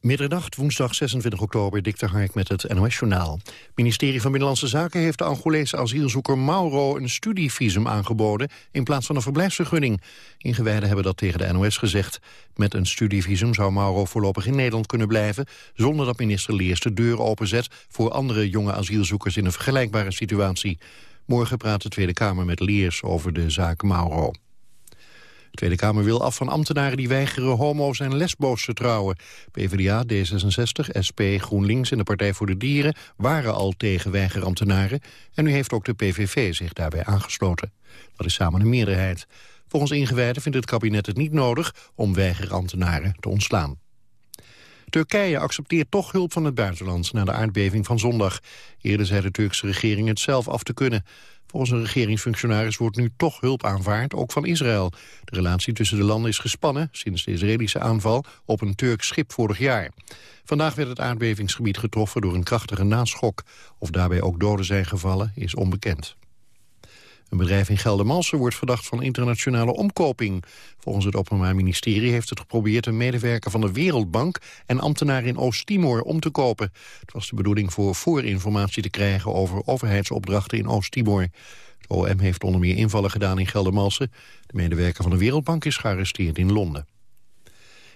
Middernacht, woensdag 26 oktober, Dikter Hark met het NOS-journaal. Het ministerie van Binnenlandse Zaken heeft de Angolese asielzoeker Mauro een studievisum aangeboden in plaats van een verblijfsvergunning. Ingewijden hebben dat tegen de NOS gezegd. Met een studievisum zou Mauro voorlopig in Nederland kunnen blijven, zonder dat minister Leers de deur openzet voor andere jonge asielzoekers in een vergelijkbare situatie. Morgen praat de Tweede Kamer met Leers over de zaak Mauro. De Tweede Kamer wil af van ambtenaren die weigeren homo's en lesbo's te trouwen. PvdA, D66, SP, GroenLinks en de Partij voor de Dieren waren al tegen weigerambtenaren. En nu heeft ook de PVV zich daarbij aangesloten. Dat is samen een meerderheid. Volgens ingewijden vindt het kabinet het niet nodig om weigerambtenaren te ontslaan. Turkije accepteert toch hulp van het buitenland na de aardbeving van zondag. Eerder zei de Turkse regering het zelf af te kunnen. Volgens een regeringsfunctionaris wordt nu toch hulp aanvaard, ook van Israël. De relatie tussen de landen is gespannen sinds de Israëlische aanval op een Turks schip vorig jaar. Vandaag werd het aardbevingsgebied getroffen door een krachtige naschok. Of daarbij ook doden zijn gevallen, is onbekend. Een bedrijf in Geldermalsen wordt verdacht van internationale omkoping. Volgens het Openbaar Ministerie heeft het geprobeerd een medewerker van de Wereldbank en ambtenaren in Oost-Timor om te kopen. Het was de bedoeling voor voorinformatie te krijgen over overheidsopdrachten in Oost-Timor. Het OM heeft onder meer invallen gedaan in Geldermalsen. De medewerker van de Wereldbank is gearresteerd in Londen.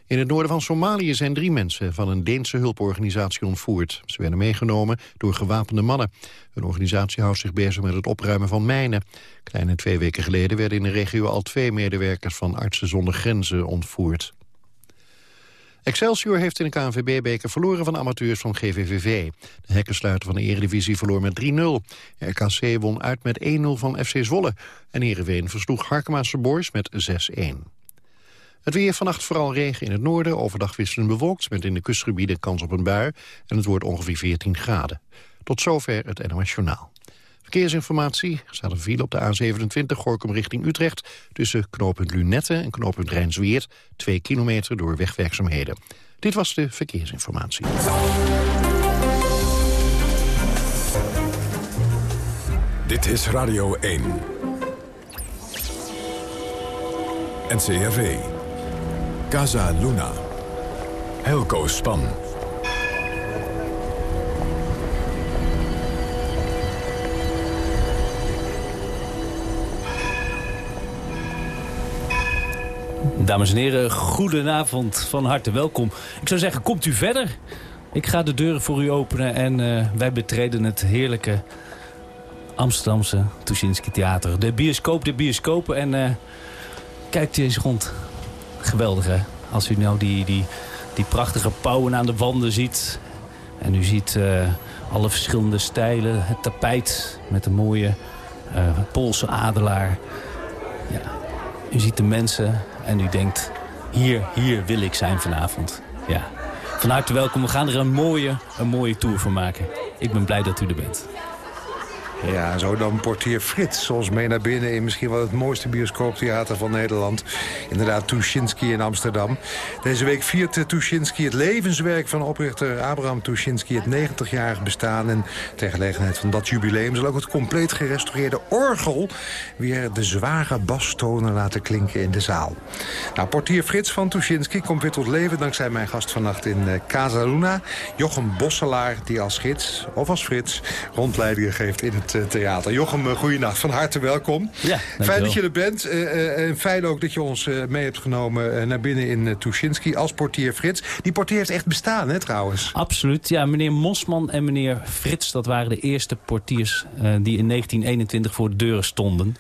In het noorden van Somalië zijn drie mensen van een Deense hulporganisatie ontvoerd. Ze werden meegenomen door gewapende mannen. Hun organisatie houdt zich bezig met het opruimen van mijnen. Kleine twee weken geleden werden in de regio al twee medewerkers van Artsen zonder Grenzen ontvoerd. Excelsior heeft in de KNVB-beker verloren van amateurs van GVVV. De hekkensluiter van de Eredivisie verloor met 3-0. RKC won uit met 1-0 van FC Zwolle. En Ereveen versloeg Harkemaanse Boys met 6-1. Het weer vannacht vooral regen in het noorden, overdag wisselend bewolkt... met in de kustgebieden kans op een bui en het wordt ongeveer 14 graden. Tot zover het NOS Journaal. Verkeersinformatie. Er staat een op de A27 Gorkum richting Utrecht... tussen knooppunt Lunette en knooppunt Rijnsweert... twee kilometer door wegwerkzaamheden. Dit was de verkeersinformatie. Dit is Radio 1. NCRV. Casa Luna. Helco Span. Dames en heren, goedenavond. Van harte welkom. Ik zou zeggen, komt u verder. Ik ga de deuren voor u openen en uh, wij betreden het heerlijke Amsterdamse Tuschinski Theater. De bioscoop, de bioscopen en uh, kijkt u eens rond geweldig hè. Als u nou die, die, die prachtige pauwen aan de wanden ziet. En u ziet uh, alle verschillende stijlen. Het tapijt met de mooie uh, Poolse adelaar. Ja. U ziet de mensen en u denkt, hier, hier wil ik zijn vanavond. Ja. Van harte welkom. We gaan er een mooie, een mooie tour van maken. Ik ben blij dat u er bent. Ja, zo dan portier Frits ons mee naar binnen... in misschien wel het mooiste bioscooptheater van Nederland. Inderdaad, Tuschinski in Amsterdam. Deze week viert Tuschinski het levenswerk van oprichter Abraham Tuschinski... het 90-jarig bestaan. En ter gelegenheid van dat jubileum zal ook het compleet gerestaureerde orgel... weer de zware bastonen laten klinken in de zaal. Nou, portier Frits van Tuschinski komt weer tot leven... dankzij mijn gast vannacht in uh, Casa Luna. Jochem Bosselaar, die als gids, of als Frits... rondleidingen geeft in het eh, theater. Jochem, uh, goeienacht. Van harte welkom. Ja, Fijn dat je er bent. Uh, en fijn ook dat je ons mee hebt genomen naar binnen in Tuschinski als portier Frits. Die portier heeft echt bestaan, hè, trouwens? Absoluut. Ja, meneer Mosman en meneer Frits, dat waren de eerste portiers die in 1921 voor de deuren stonden.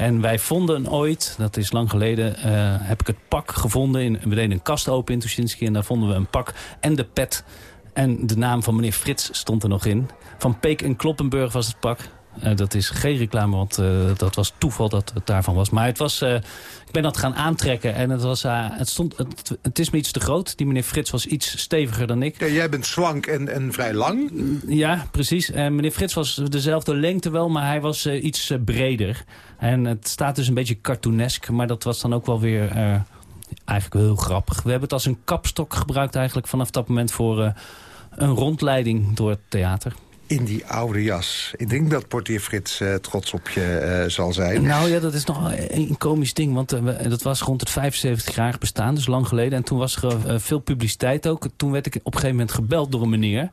En wij vonden ooit, dat is lang geleden, uh, heb ik het pak gevonden. In, we deden een kast open in Tuschinski en daar vonden we een pak en de pet. En de naam van meneer Frits stond er nog in. Van Peek en Kloppenburg was het pak. Uh, dat is geen reclame, want uh, dat was toeval dat het daarvan was. Maar het was, uh, ik ben dat gaan aantrekken en het, was, het, stond, het, het, is me iets te groot. Die meneer Frits was iets steviger dan ik. Ja, jij bent slank en, en vrij lang. Ja, precies. En meneer Frits was dezelfde lengte wel, maar hij was iets breder. En het staat dus een beetje cartoonesk, maar dat was dan ook wel weer eigenlijk heel grappig. We hebben het als een kapstok gebruikt eigenlijk vanaf dat moment voor een rondleiding door het theater. in die oude jas. Ik denk dat portier Frits uh, trots op je uh, zal zijn. Nou ja, dat is nog een komisch ding. Want dat was rond het 75-jarig bestaan, dus lang geleden. En toen was er veel publiciteit ook. Toen werd ik op een gegeven moment gebeld door een meneer...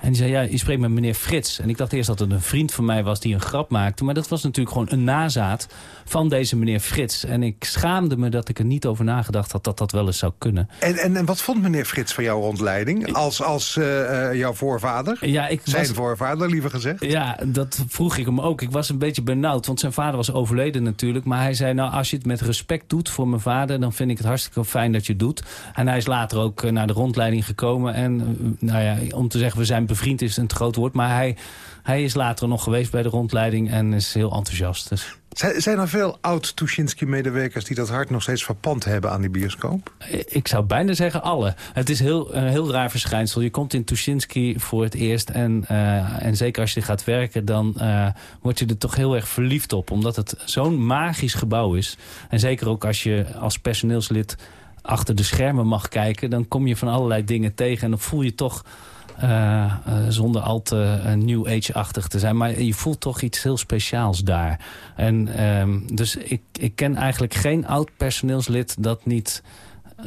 En die zei, ja, je spreekt met meneer Frits. En ik dacht eerst dat het een vriend van mij was die een grap maakte. Maar dat was natuurlijk gewoon een nazaat van deze meneer Frits. En ik schaamde me dat ik er niet over nagedacht had dat dat wel eens zou kunnen. En, en, en wat vond meneer Frits van jouw rondleiding? Als, als uh, jouw voorvader? Ja, ik zijn voorvader, liever gezegd? Ja, dat vroeg ik hem ook. Ik was een beetje benauwd, want zijn vader was overleden natuurlijk. Maar hij zei, nou, als je het met respect doet voor mijn vader... dan vind ik het hartstikke fijn dat je het doet. En hij is later ook uh, naar de rondleiding gekomen. En nou ja, om te zeggen, we zijn bevriend is een groot woord. Maar hij, hij is later nog geweest bij de rondleiding en is heel enthousiast. Dus. Zijn er veel oud-Tuschinski-medewerkers die dat hart nog steeds verpand hebben aan die bioscoop? Ik zou bijna zeggen alle. Het is heel, een heel raar verschijnsel. Je komt in Tuschinski voor het eerst en, uh, en zeker als je gaat werken... dan uh, word je er toch heel erg verliefd op. Omdat het zo'n magisch gebouw is. En zeker ook als je als personeelslid achter de schermen mag kijken... dan kom je van allerlei dingen tegen en dan voel je toch zonder al te uh, New Age-achtig te zijn. Maar je voelt toch iets heel speciaals daar. En um, dus ik, ik ken eigenlijk geen oud personeelslid dat niet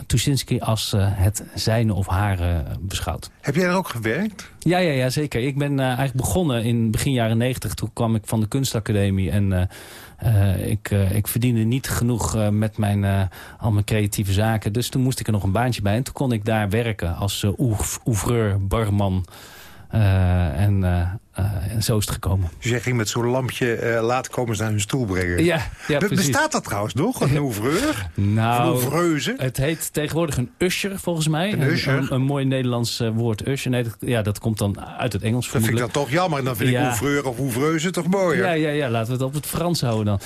Tuschinski als uh, het zijne of haar uh, beschouwt. Heb jij er ook gewerkt? Ja, ja, ja zeker. Ik ben uh, eigenlijk begonnen in begin jaren negentig. Toen kwam ik van de kunstacademie en ik, ik verdiende niet genoeg met mijn, al mijn creatieve zaken. Dus toen moest ik er nog een baantje bij. En toen kon ik daar werken als ouvreur, barman... en uh, en zo is het gekomen. Dus jij ging met zo'n lampje uh, laat komen ze naar hun stoel brengen? Ja, ja Be precies. Bestaat dat trouwens nog, een ouvreur? nou, het heet tegenwoordig een usher volgens mij. Een usher? Een, een, mooi Nederlands uh, woord usher. Nee, dat, ja, dat komt dan uit het Engels Dat vind ik dan toch jammer. Dan vind ja. ik ouvreur of ouvreuse toch mooier? Ja, ja, ja, laten we het op het Frans houden dan.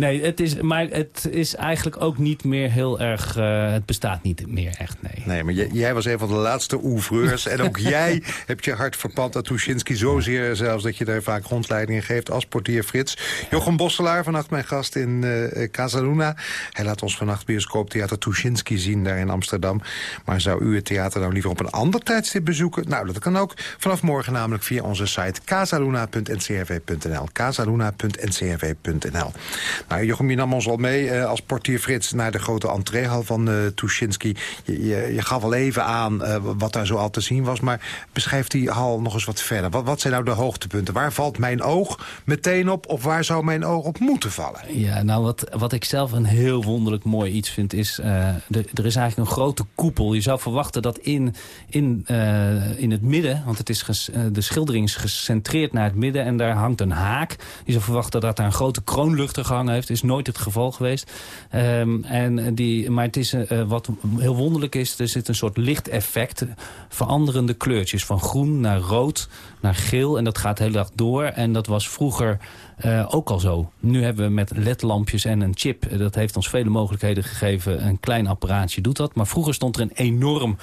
Nee, het is, maar het is eigenlijk ook niet meer heel erg... het bestaat niet meer echt, nee. Nee, maar jij was een van de laatste ouvreurs. en ook jij hebt je hart verpand aan Tuschinski zozeer zelfs dat je daar vaak rondleidingen geeft als portier Frits. Jochem Bosselaar, vannacht mijn gast in uh, Casaluna. Hij laat ons vannacht bioscooptheater Tuschinski zien daar in Amsterdam. Maar zou u het theater nou liever op een ander tijdstip bezoeken? Nou, dat kan ook vanaf morgen namelijk via onze site casaluna.ncrv.nl casaluna.ncrv.nl Nou, Jochem, je nam ons al mee als portier Frits naar de grote entreehal van uh, Tuschinski. Je, je, gaf al even aan wat daar zo al te zien was, maar beschrijf die hal nog eens wat verder. Wat, wat zijn nou de hoogtepunten? Waar valt mijn oog meteen op of waar zou mijn oog op moeten vallen? Ja, nou wat, wat ik zelf een heel wonderlijk mooi iets vind is... De, er is eigenlijk een grote koepel. Je zou verwachten dat in, in, uh, in het midden... want het is uh, de schildering is gecentreerd naar het midden... en daar hangt een haak. Je zou verwachten dat daar een grote kroonluchter gehangen heeft. is nooit het geval geweest. Um, en die, maar het is, wat heel wonderlijk is... er zit een soort lichteffect. Veranderende kleurtjes. Van groen naar rood naar geel. En dat gaat de dag door. En dat was vroeger uh, ook al zo. Nu hebben we met ledlampjes en een chip. Dat heeft ons vele mogelijkheden gegeven. Een klein apparaatje doet dat. Maar vroeger stond er een enorm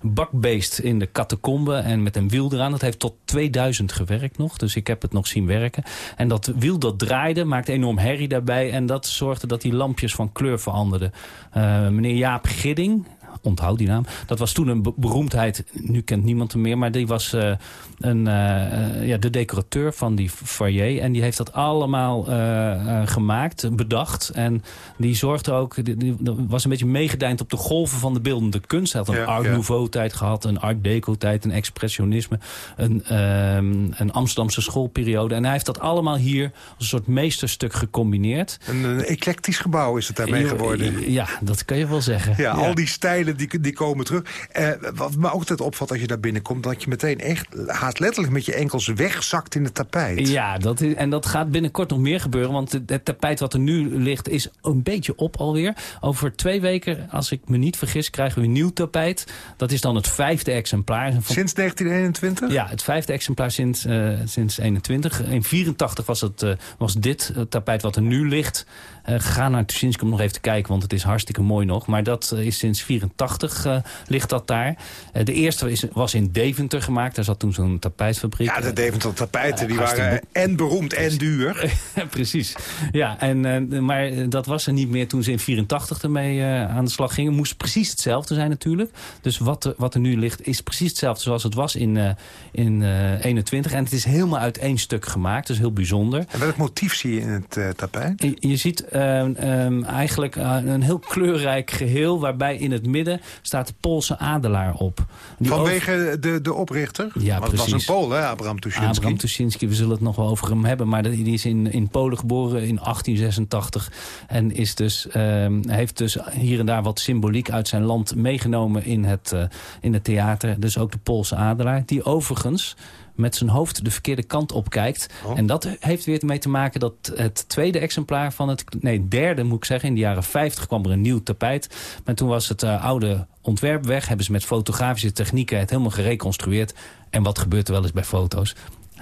bakbeest in de catacombe. En met een wiel eraan. Dat heeft tot 2000 gewerkt nog. Dus ik heb het nog zien werken. En dat wiel dat draaide, maakte enorm herrie daarbij. En dat zorgde dat die lampjes van kleur veranderden. Uh, meneer Jaap Gidding, onthoud die naam. Dat was toen een beroemdheid. Nu kent niemand hem meer. Maar die was uh, een, uh, ja, de decorateur van die foyer. En die heeft dat allemaal uh, gemaakt, bedacht. En die zorgde ook... Die, die, was een beetje meegedijnd op de golven van de beeldende kunst. Hij had een ja, Art Nouveau tijd gehad. Een Art Deco tijd. Een expressionisme. Een, um, een Amsterdamse schoolperiode. En hij heeft dat allemaal hier als een soort meesterstuk gecombineerd. Een, een eclectisch gebouw is het daarmee geworden. Ja, dat kan je wel zeggen. Ja, ja. al die stijlen die, die komen terug. Uh, wat me ook altijd opvalt als je daar binnenkomt... dat je meteen echt haast letterlijk met je enkels wegzakt in het tapijt. Ja, dat is, en dat gaat binnenkort nog meer gebeuren. Want het, het tapijt wat er nu ligt is een beetje op alweer. Over twee weken, als ik me niet vergis, krijgen we een nieuw tapijt. Dat is dan het vijfde exemplaar. Sinds 1921? Ja, het vijfde exemplaar sinds, uh, sinds 21. In 84 was, het, uh, was dit het tapijt wat er nu ligt. ga naar Tuschinski om nog even te kijken, want het is hartstikke mooi nog. Maar dat is sinds 84 84 ligt dat daar. de eerste is, was in Deventer gemaakt. Daar zat toen zo'n tapijtfabriek. Ja, de Deventer tapijten die waren en beroemd en duur. Precies. Ja, en, maar dat was er niet meer toen ze in 84 ermee aan de slag gingen. Moest precies hetzelfde zijn natuurlijk. Dus wat er, wat er nu ligt is precies hetzelfde zoals het was in, in 21. En het is helemaal uit één stuk gemaakt. Dus heel bijzonder. En welk motief zie je in het uh, tapijt? Je, je ziet uh, eigenlijk uh, een heel kleurrijk geheel... waarbij in het midden staat de Poolse adelaar op. Die Vanwege de, de oprichter? Ja, Want precies. het was een Pool, hè, Abraham Tuschinski? Abraham Tuschinski, we zullen het nog wel over hem hebben. Maar die is in, in Polen geboren in 1886. En is dus, ehm, heeft dus hier en daar wat symboliek uit zijn land meegenomen in het, uh, in het theater. Dus ook de Poolse adelaar. Die overigens met zijn hoofd de verkeerde kant op kijkt. Oh. En dat heeft weer mee te maken dat het tweede exemplaar van het... Nee, derde moet ik zeggen. In de jaren 50 kwam er een nieuw tapijt. Maar toen was het uh, oude ontwerp weg. Hebben ze met fotografische technieken het helemaal gereconstrueerd. En wat gebeurt er wel eens bij foto's?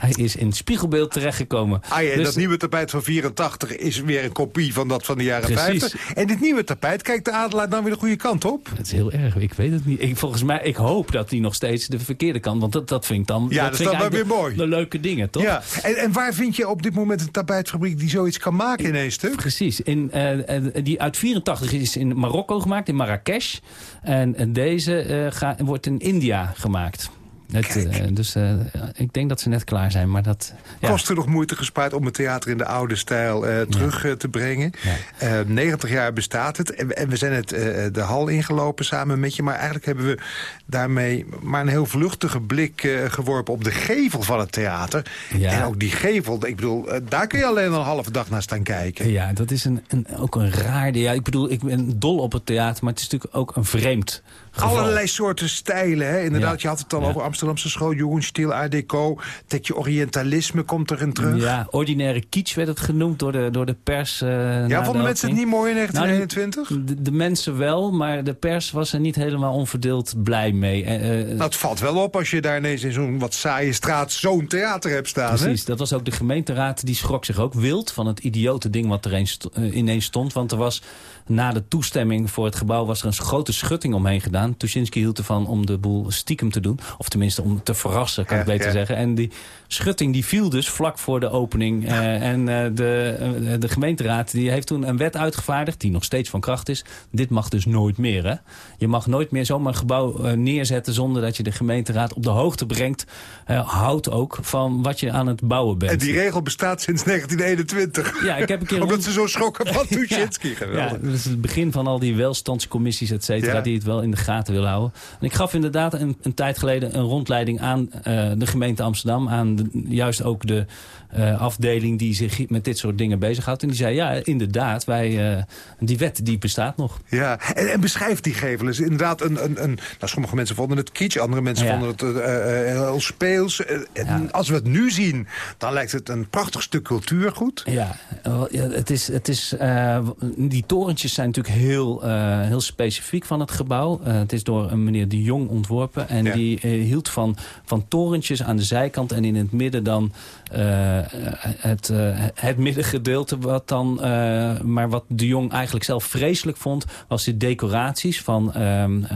Hij is in spiegelbeeld terechtgekomen. Ah, ja, dus... dat nieuwe tapijt van 84 is weer een kopie van dat van de jaren Precies. 50. En dit nieuwe tapijt, kijkt de adelaar nou weer de goede kant op? Dat is heel erg, ik weet het niet. Ik, volgens mij, ik hoop dat hij nog steeds de verkeerde kant... want dat, dat vind ik dan, ja, dat, is dan weer de, mooi. de leuke dingen, toch? Ja. En, en waar vind je op dit moment een tapijtfabriek die zoiets kan maken in één stuk? Precies. In, uh, die uit 84 is in Marokko gemaakt, in Marrakesh. En deze uh, ga, wordt in India gemaakt. Het, uh, dus uh, ik denk dat ze net klaar zijn. Maar dat, ja. Kost er nog moeite gespaard om het theater in de oude stijl uh, terug ja. te brengen. Ja. 90 jaar bestaat het. En, en we zijn het de hal ingelopen samen met je. Maar eigenlijk hebben we daarmee maar een heel vluchtige blik geworpen... op de gevel van het theater. En ook die gevel, ik bedoel, daar kun je alleen een halve dag naar staan kijken. Ja, dat is een, een, ook een raar... Ja, ik bedoel, ik ben dol op het theater, maar het is natuurlijk ook een vreemd geval. Allerlei soorten stijlen, hè? Inderdaad, je had het al over Amsterdamse school, Jugendstil, Art Deco. Tetje Orientalisme komt erin terug. Ja, ordinaire kitsch werd het genoemd door de, door de pers. Uh, ja, vonden mensen het niet mooi in 1921? Nou, de, de, mensen wel, maar de pers was er niet helemaal onverdeeld blij mee. Uh, nou, het valt wel op als je daar ineens in zo'n wat saaie straat zo'n theater hebt staan. Precies, hè? dat was ook de gemeenteraad. Die schrok zich ook wild van het idiote ding wat er eens, ineens stond. Want er was na de toestemming voor het gebouw was er een grote schutting omheen gedaan. Tuschinski hield ervan om de boel stiekem te doen. Of tenminste om te verrassen, kan ik beter zeggen. En die schutting die viel dus vlak voor de opening. Uh, en uh, de, uh, de gemeenteraad die heeft toen een wet uitgevaardigd... die nog steeds van kracht is. Dit mag dus nooit meer. Hè? Je mag nooit meer zomaar een gebouw neerzetten... zonder dat je de gemeenteraad op de hoogte brengt. houdt ook van wat je aan het bouwen bent. En die regel bestaat sinds 1921. Ja, ik heb een keer Omdat ze zo schrokken van Tuschinski. ja, ja, dat is het begin van al die welstandscommissies, et cetera... die het wel in de gaten willen houden. En ik gaf inderdaad een, een tijd geleden een rondleiding aan de gemeente Amsterdam... aan juist ook de uh, afdeling die zich met dit soort dingen bezighoudt. En die zei, ja, inderdaad, wij, uh, die wet die bestaat nog. Ja, en, en beschrijf die gevel is inderdaad een... een, een nou, sommige mensen vonden het kitsch, andere mensen ja. vonden het uh, heel speels. Ja. Als we het nu zien, dan lijkt het een prachtig stuk cultuurgoed. Ja, het is, het is, die torentjes zijn natuurlijk heel, heel specifiek van het gebouw. het is door een meneer De Jong ontworpen. En ja. die hield van, van torentjes aan de zijkant en in het midden dan het, uh, het middengedeelte. Wat dan, uh, maar wat de Jong eigenlijk zelf vreselijk vond... was de decoraties van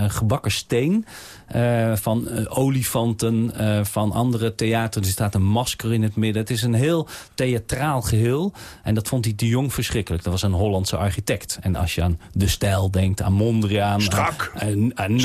gebakken steen... Uh, van uh, olifanten, uh, van andere theater. Er staat een masker in het midden. Het is een heel theatraal geheel. En dat vond hij de Jong verschrikkelijk. Dat was een Hollandse architect. En als je aan De Stijl denkt, aan Mondriaan... Strak. Aan, aan.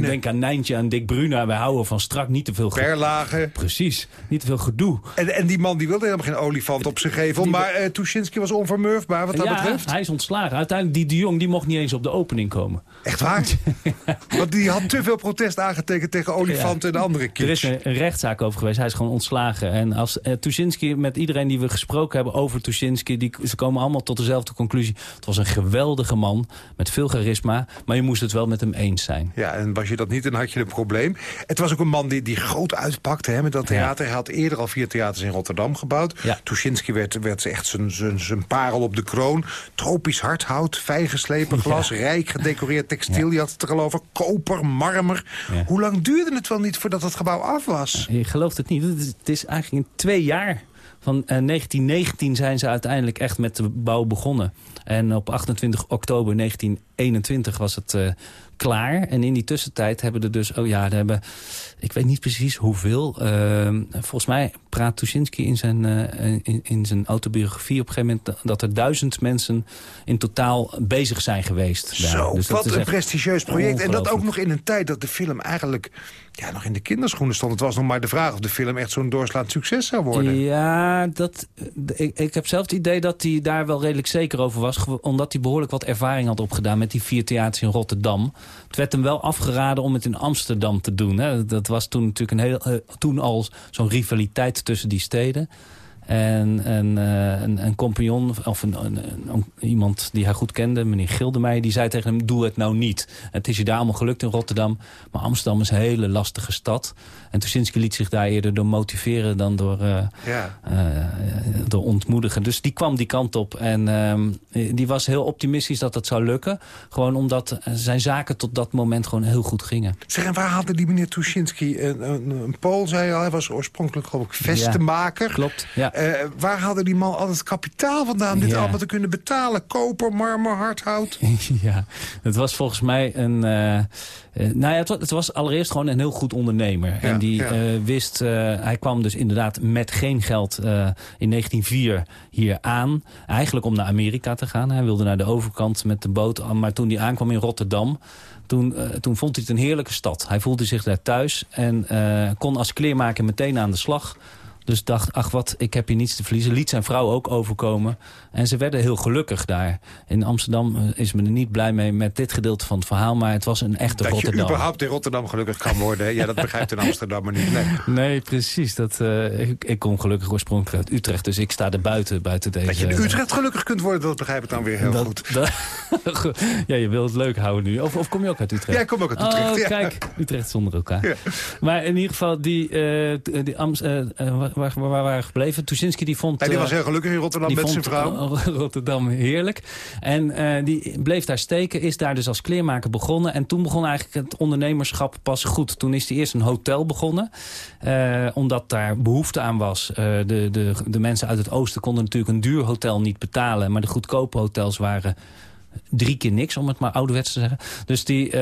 Denk aan Nijntje, aan Dick Bruna. Wij houden van strak, niet te veel... Perlagen. Precies, niet te veel gedoe. En, en die man die wilde helemaal geen olifant op zijn gevel. Die maar uh, Tuschinski was onvermurfbaar wat dat ja, betreft. hij is ontslagen. Uiteindelijk, die de Jong die mocht niet eens op de opening komen. Echt waar? Want die had te veel protest aangetekend tegen olifanten ja. en andere kitsch. Er is een, een, rechtszaak over geweest. Hij is gewoon ontslagen. En als uh, Tuschinski, met iedereen die we gesproken hebben over Tuschinski... Die, ze komen allemaal tot dezelfde conclusie. Het was een geweldige man met veel charisma. Maar je moest het wel met hem eens zijn. Ja, en was je dat niet, dan had je een probleem. Het was ook een man die, die groot uitpakte hè, met dat theater. Ja. Hij had eerder al vier theaters in Rotterdam gebouwd. Ja. Tuschinski werd, werd echt zijn parel op de kroon. Tropisch hardhout, fijngeslepen glas, ja. rijk gedecoreerd textiel. Je had het er al over. Koper, marmer. Hoe lang duurde het wel niet voordat het gebouw af was? Je gelooft het niet. Het is, het is eigenlijk in twee jaar. Van uh, 1919 zijn ze uiteindelijk echt met de bouw begonnen. En op 28 oktober 1921 was het uh, klaar. En in die tussentijd hebben er dus... Oh ja, er hebben... Ik weet niet precies hoeveel. Ehm, volgens mij praat Tuschinski in zijn, uh, in, in, zijn autobiografie op een gegeven moment... dat er duizend mensen in totaal bezig zijn geweest. Zo, dus wat een prestigieus project. En dat ook nog in een tijd dat de film eigenlijk ja, nog in de kinderschoenen stond. Het was nog maar de vraag of de film echt zo'n doorslaand succes zou worden. Ja, dat, ik, ik heb zelf het idee dat hij daar wel redelijk zeker over was. Omdat hij behoorlijk wat ervaring had opgedaan met die vier theaters in Rotterdam. Het werd hem wel afgeraden om het in Amsterdam te doen. Hè. Dat was toen natuurlijk een heel, toen al zo'n rivaliteit tussen die steden. En een, uh, een, een, compagnon, of een, een, iemand die hij goed kende, meneer Gildemeijer... die zei tegen hem, doe het nou niet. Het is je daar allemaal gelukt in Rotterdam. Maar Amsterdam is een hele lastige stad. En Tuschinski liet zich daar eerder door motiveren dan door, uh, ja. uh, door ontmoedigen. Dus die kwam die kant op. En ehm, die was heel optimistisch dat dat zou lukken. Gewoon omdat zijn zaken tot dat moment gewoon heel goed gingen. Zeg, en waar haalde die meneer Tuschinski? Een, een, een Pool, zei al, hij was oorspronkelijk geloof ik vestenmaker. Ja, klopt, ja. Uh, waar haalde die man al het kapitaal vandaan... dit allemaal te kunnen betalen? Koper, marmer, hardhout? ja, het was volgens mij een... Uh, nou ja, het was, het was, allereerst gewoon een heel goed ondernemer. en die wist... hij kwam dus inderdaad met geen geld in 1904 hier aan. Eigenlijk om naar Amerika te gaan. Hij wilde naar de overkant met de boot. Maar toen hij aankwam in Rotterdam... Toen, uh, toen, vond hij het een heerlijke stad. Hij voelde zich daar thuis en uh, kon als kleermaker meteen aan de slag. Dus dacht, ach wat, ik heb hier niets te verliezen. Liet zijn vrouw ook overkomen. En ze werden heel gelukkig daar. In Amsterdam eh, is men er niet blij mee met dit gedeelte van het verhaal. Maar het was een echte dat Rotterdam. Dat je überhaupt in Rotterdam gelukkig kan worden. ja, dat begrijpt een Amsterdammer niet. Nee, nee precies. Dat, uh, ik, ik, kom gelukkig oorspronkelijk uit Utrecht. Dus ik sta er buiten, buiten deze... Dat je in Utrecht gelukkig kunt worden, dat begrijp ik dan weer heel dat, goed. Dat, ja, je wilt het leek houden nu. Of, of, kom je ook uit Utrecht? Ja, ik kom ook uit Utrecht. Oh, ja. kijk. Utrecht zonder elkaar. Ja. Maar in ieder geval, die, uh, die Amst, waar, waar, waar waren gebleven? Tuschinski die vond... Hij die was heel gelukkig in Rotterdam met zijn vrouw. Rotterdam heerlijk. En uh, die bleef daar steken, is daar dus als kleermaker begonnen. En toen begon eigenlijk het ondernemerschap pas goed. Toen is hij eerst een hotel begonnen. Uh, omdat daar behoefte aan was. Uh, de, de, de mensen uit het oosten konden natuurlijk een duur hotel niet betalen. Maar de goedkope hotels waren drie keer niks, om het maar ouderwets te zeggen. Dus die, uh,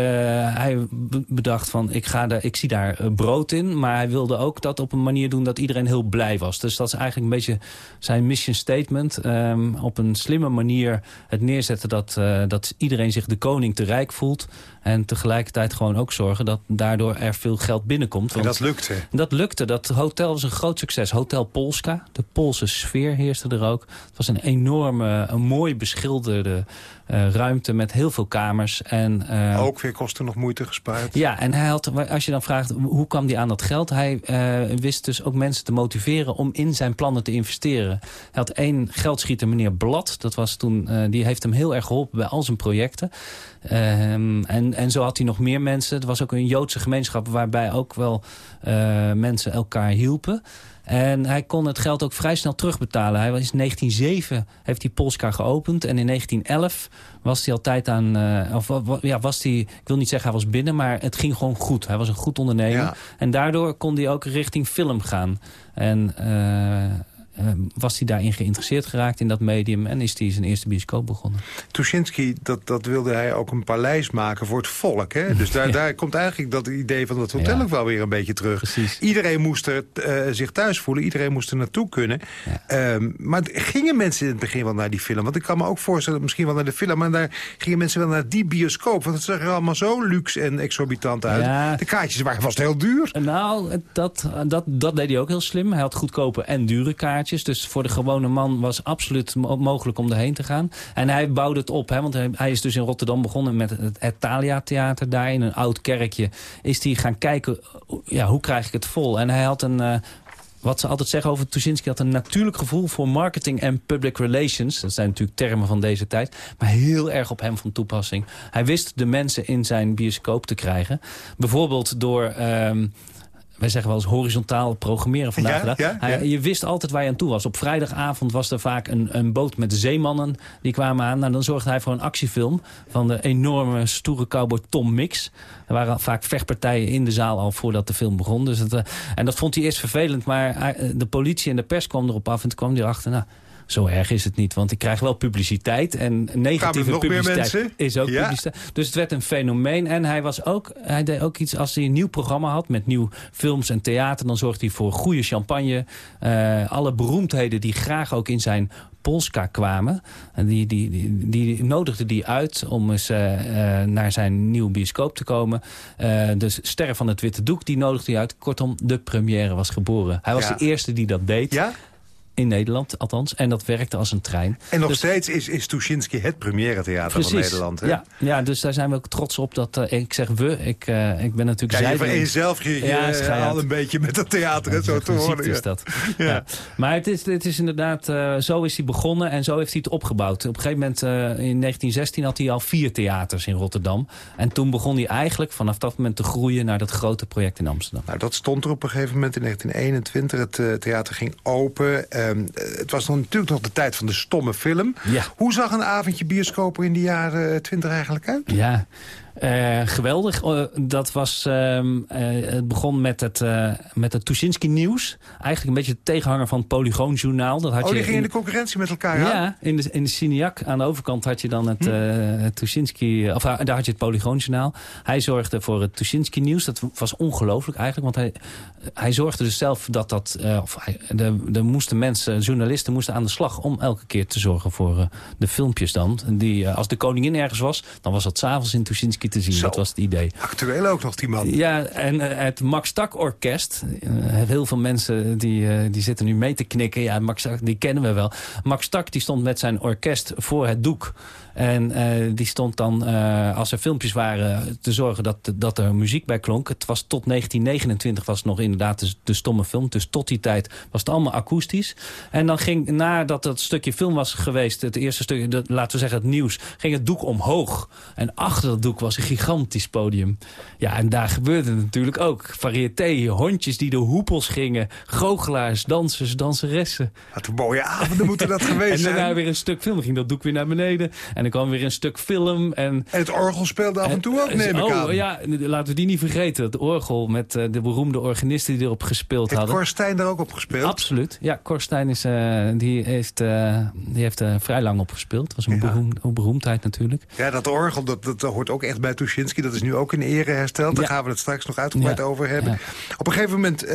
hij bedacht van, ik, ga daar, ik zie daar uh, brood in. Maar hij wilde ook dat op een manier doen dat iedereen heel blij was. Dus dat is eigenlijk een beetje zijn mission statement. Um, op een slimme manier het neerzetten dat, uh, dat iedereen zich de koning te rijk voelt. En tegelijkertijd gewoon ook zorgen dat daardoor er veel geld binnenkomt. En dat lukte? Dat lukte. Dat hotel was een groot succes. Hotel Polska. De Poolse sfeer heerste er ook. Het was een enorme, een mooi beschilderde uh, ruimte met heel veel kamers. En, uh, ook weer kosten nog moeite gespaard. Ja, en hij had, als je dan vraagt hoe kwam hij aan dat geld? Hij uh, wist dus ook mensen te motiveren om in zijn plannen te investeren. Hij had één geldschieter, meneer Blad. Dat was toen, die heeft hem heel erg geholpen bij al zijn projecten. Um, en, en zo had hij nog meer mensen. Er was ook een Joodse gemeenschap waarbij ook wel mensen elkaar hielpen. En hij kon het geld ook vrij snel terugbetalen. Hij was in 1907 heeft hij Polska geopend. En in 1911 was hij altijd aan... Uh, of ja, was hij... Ik wil niet zeggen hij was binnen, maar het ging gewoon goed. Hij was een goed ondernemer. Ja. En daardoor kon hij ook richting film gaan. En... Uh, uh, was hij daarin geïnteresseerd geraakt in dat medium... en is hij zijn eerste bioscoop begonnen. Tuschinski, dat, dat wilde hij ook een paleis maken voor het volk. Hè? Dus daar, ja. daar komt eigenlijk dat idee van dat hotel ja. ook wel weer een beetje terug. Precies. Iedereen moest er uh, zich thuis voelen, iedereen moest er naartoe kunnen. Ja. Um, maar gingen mensen in het begin wel naar die film? Want ik kan me ook voorstellen, misschien wel naar de film... maar daar gingen mensen wel naar die bioscoop. Want het zag er allemaal zo luxe en exorbitant uit. De kaartjes waren vast heel duur. Nou, dat, dat, dat deed hij ook heel slim. Hij had goedkope en dure kaartjes. Dus voor de gewone man was absoluut mogelijk om erheen te gaan. En hij bouwde het op. Hè, want hij, is dus in Rotterdam begonnen met het Italia Theater. Daar in een oud kerkje is hij gaan kijken, ja, hoe krijg ik het vol? En hij had een... Uh, wat ze altijd zeggen over Tuschinski had een natuurlijk gevoel voor marketing en public relations. Dat zijn natuurlijk termen van deze tijd. Maar heel erg op hem van toepassing. Hij wist de mensen in zijn bioscoop te krijgen. Bijvoorbeeld door... Um, wij zeggen wel eens horizontaal programmeren vandaag ja. Ja, ja. Je wist altijd waar je aan toe was. Op vrijdagavond was er vaak een, een boot met zeemannen die kwamen aan. Nou, dan zorgde hij voor een actiefilm van de enorme stoere cowboy Tom Mix. Er waren vaak vechtpartijen in de zaal al voordat de film begon. Dus het, uh, en dat vond hij eerst vervelend, maar hij, de politie en de pers kwam erop af en toen kwam hij erachter... Nou, zo erg is het niet. Want ik krijg wel publiciteit. En negatieve publiciteit is ook publiciteit. Dus het werd een fenomeen. En hij, was ook, hij deed ook iets als hij een nieuw programma had... met nieuw films en theater. Dan zorgde hij voor goede champagne. Uh, alle beroemdheden die graag ook in zijn Polska kwamen. En die, die, die, die nodigde die uit om eens uh, uh, naar zijn nieuwe bioscoop te komen. Uh, de Sterren van het Witte Doek, die nodigde hij uit. Kortom, de première was geboren. Hij was Ja. de eerste die dat deed. Ja? In Nederland, althans. En dat werkte als een trein. En nog Dus- steeds is, is Tuschinski het première theater van Nederland. Hè? Ja, ja, dus daar zijn we ook trots op. Dat, eh, ik zeg we, ik, eh, ik ben natuurlijk Ja, je vereenzelvig je, Ja, al een beetje met het theater en zo te horen. is dat. Ja. Ja. Maar het is, het is inderdaad, eh, zo is hij begonnen en zo heeft hij het opgebouwd. Op een gegeven moment, in 1916 had hij al vier theaters in Rotterdam. En toen begon hij eigenlijk vanaf dat moment te groeien naar dat grote project in Amsterdam. Nou, dat stond er op een gegeven moment in 1921. Het theater ging open. Ehm, eh, het was nog, natuurlijk nog de tijd van de stomme film. Ja. Hoe zag een avondje bioscoop in de jaren 20 eigenlijk uit? Ja, eh, geweldig. Eh, dat was, ehm, eh, het begon met het, met het Tuschinski nieuws. Eigenlijk een beetje de tegenhanger van het Polygoonjournaal. Dat had Oh, je die gingen in de concurrentie met elkaar aan? Ja, in de, in de Siniak aan de overkant had je dan het, Hm. Tuschinski... Of eh, daar had je het Polygoonjournaal. Hij zorgde voor het Tuschinski nieuws. Dat was ongelooflijk eigenlijk. Want hij, hij zorgde dus zelf dat dat... of hij, de, de moesten mensen, journalisten moesten aan de slag... om elke keer te zorgen voor de filmpjes dan. Die, als de koningin ergens was, dan was dat s'avonds in Tuschinski te zien. Zo. Dat was het idee. Actueel ook nog, die man. Ja, en eh, het Max Tak Orkest. eh, heel veel mensen die, eh, die zitten nu mee te knikken. Ja, Max Tak, die kennen we wel. Max Tak die stond met zijn orkest voor het doek. En eh, die stond dan, eh, als er filmpjes waren, te zorgen dat, dat er muziek bij klonk. Het was tot 1929 was het nog inderdaad de, de stomme film. Dus tot die tijd was het allemaal akoestisch. En dan ging, nadat dat stukje film was geweest, het eerste stukje, laten we zeggen het nieuws, ging het doek omhoog. En achter dat doek was een gigantisch podium. Ja, en daar gebeurde het natuurlijk ook. Variété, hondjes die de hoepels gingen, goochelaars, dansers, danseressen. Wat een mooie avonden moeten dat En geweest daarna zijn. weer een stuk film, ging dat doek weer naar beneden. En dan kwam weer een stuk film en... En het orgel speelde af en toe ook, neem ik oh, aan. ja, laten we die niet vergeten. Het orgel met eh, de beroemde organisten die erop gespeeld Heeft hadden. Korstijn daar ook op gespeeld? Absoluut. Ja, Korstijn is, eh, die heeft, eh, die heeft er vrij lang op gespeeld. Het was een, Ja. beroem, een beroemdheid natuurlijk. Ja, dat orgel, dat, dat hoort ook echt bij Tuschinski. Dat is nu ook in ere hersteld. Daar Ja. gaan we het straks nog uitgebreid Ja. over hebben. Op een gegeven moment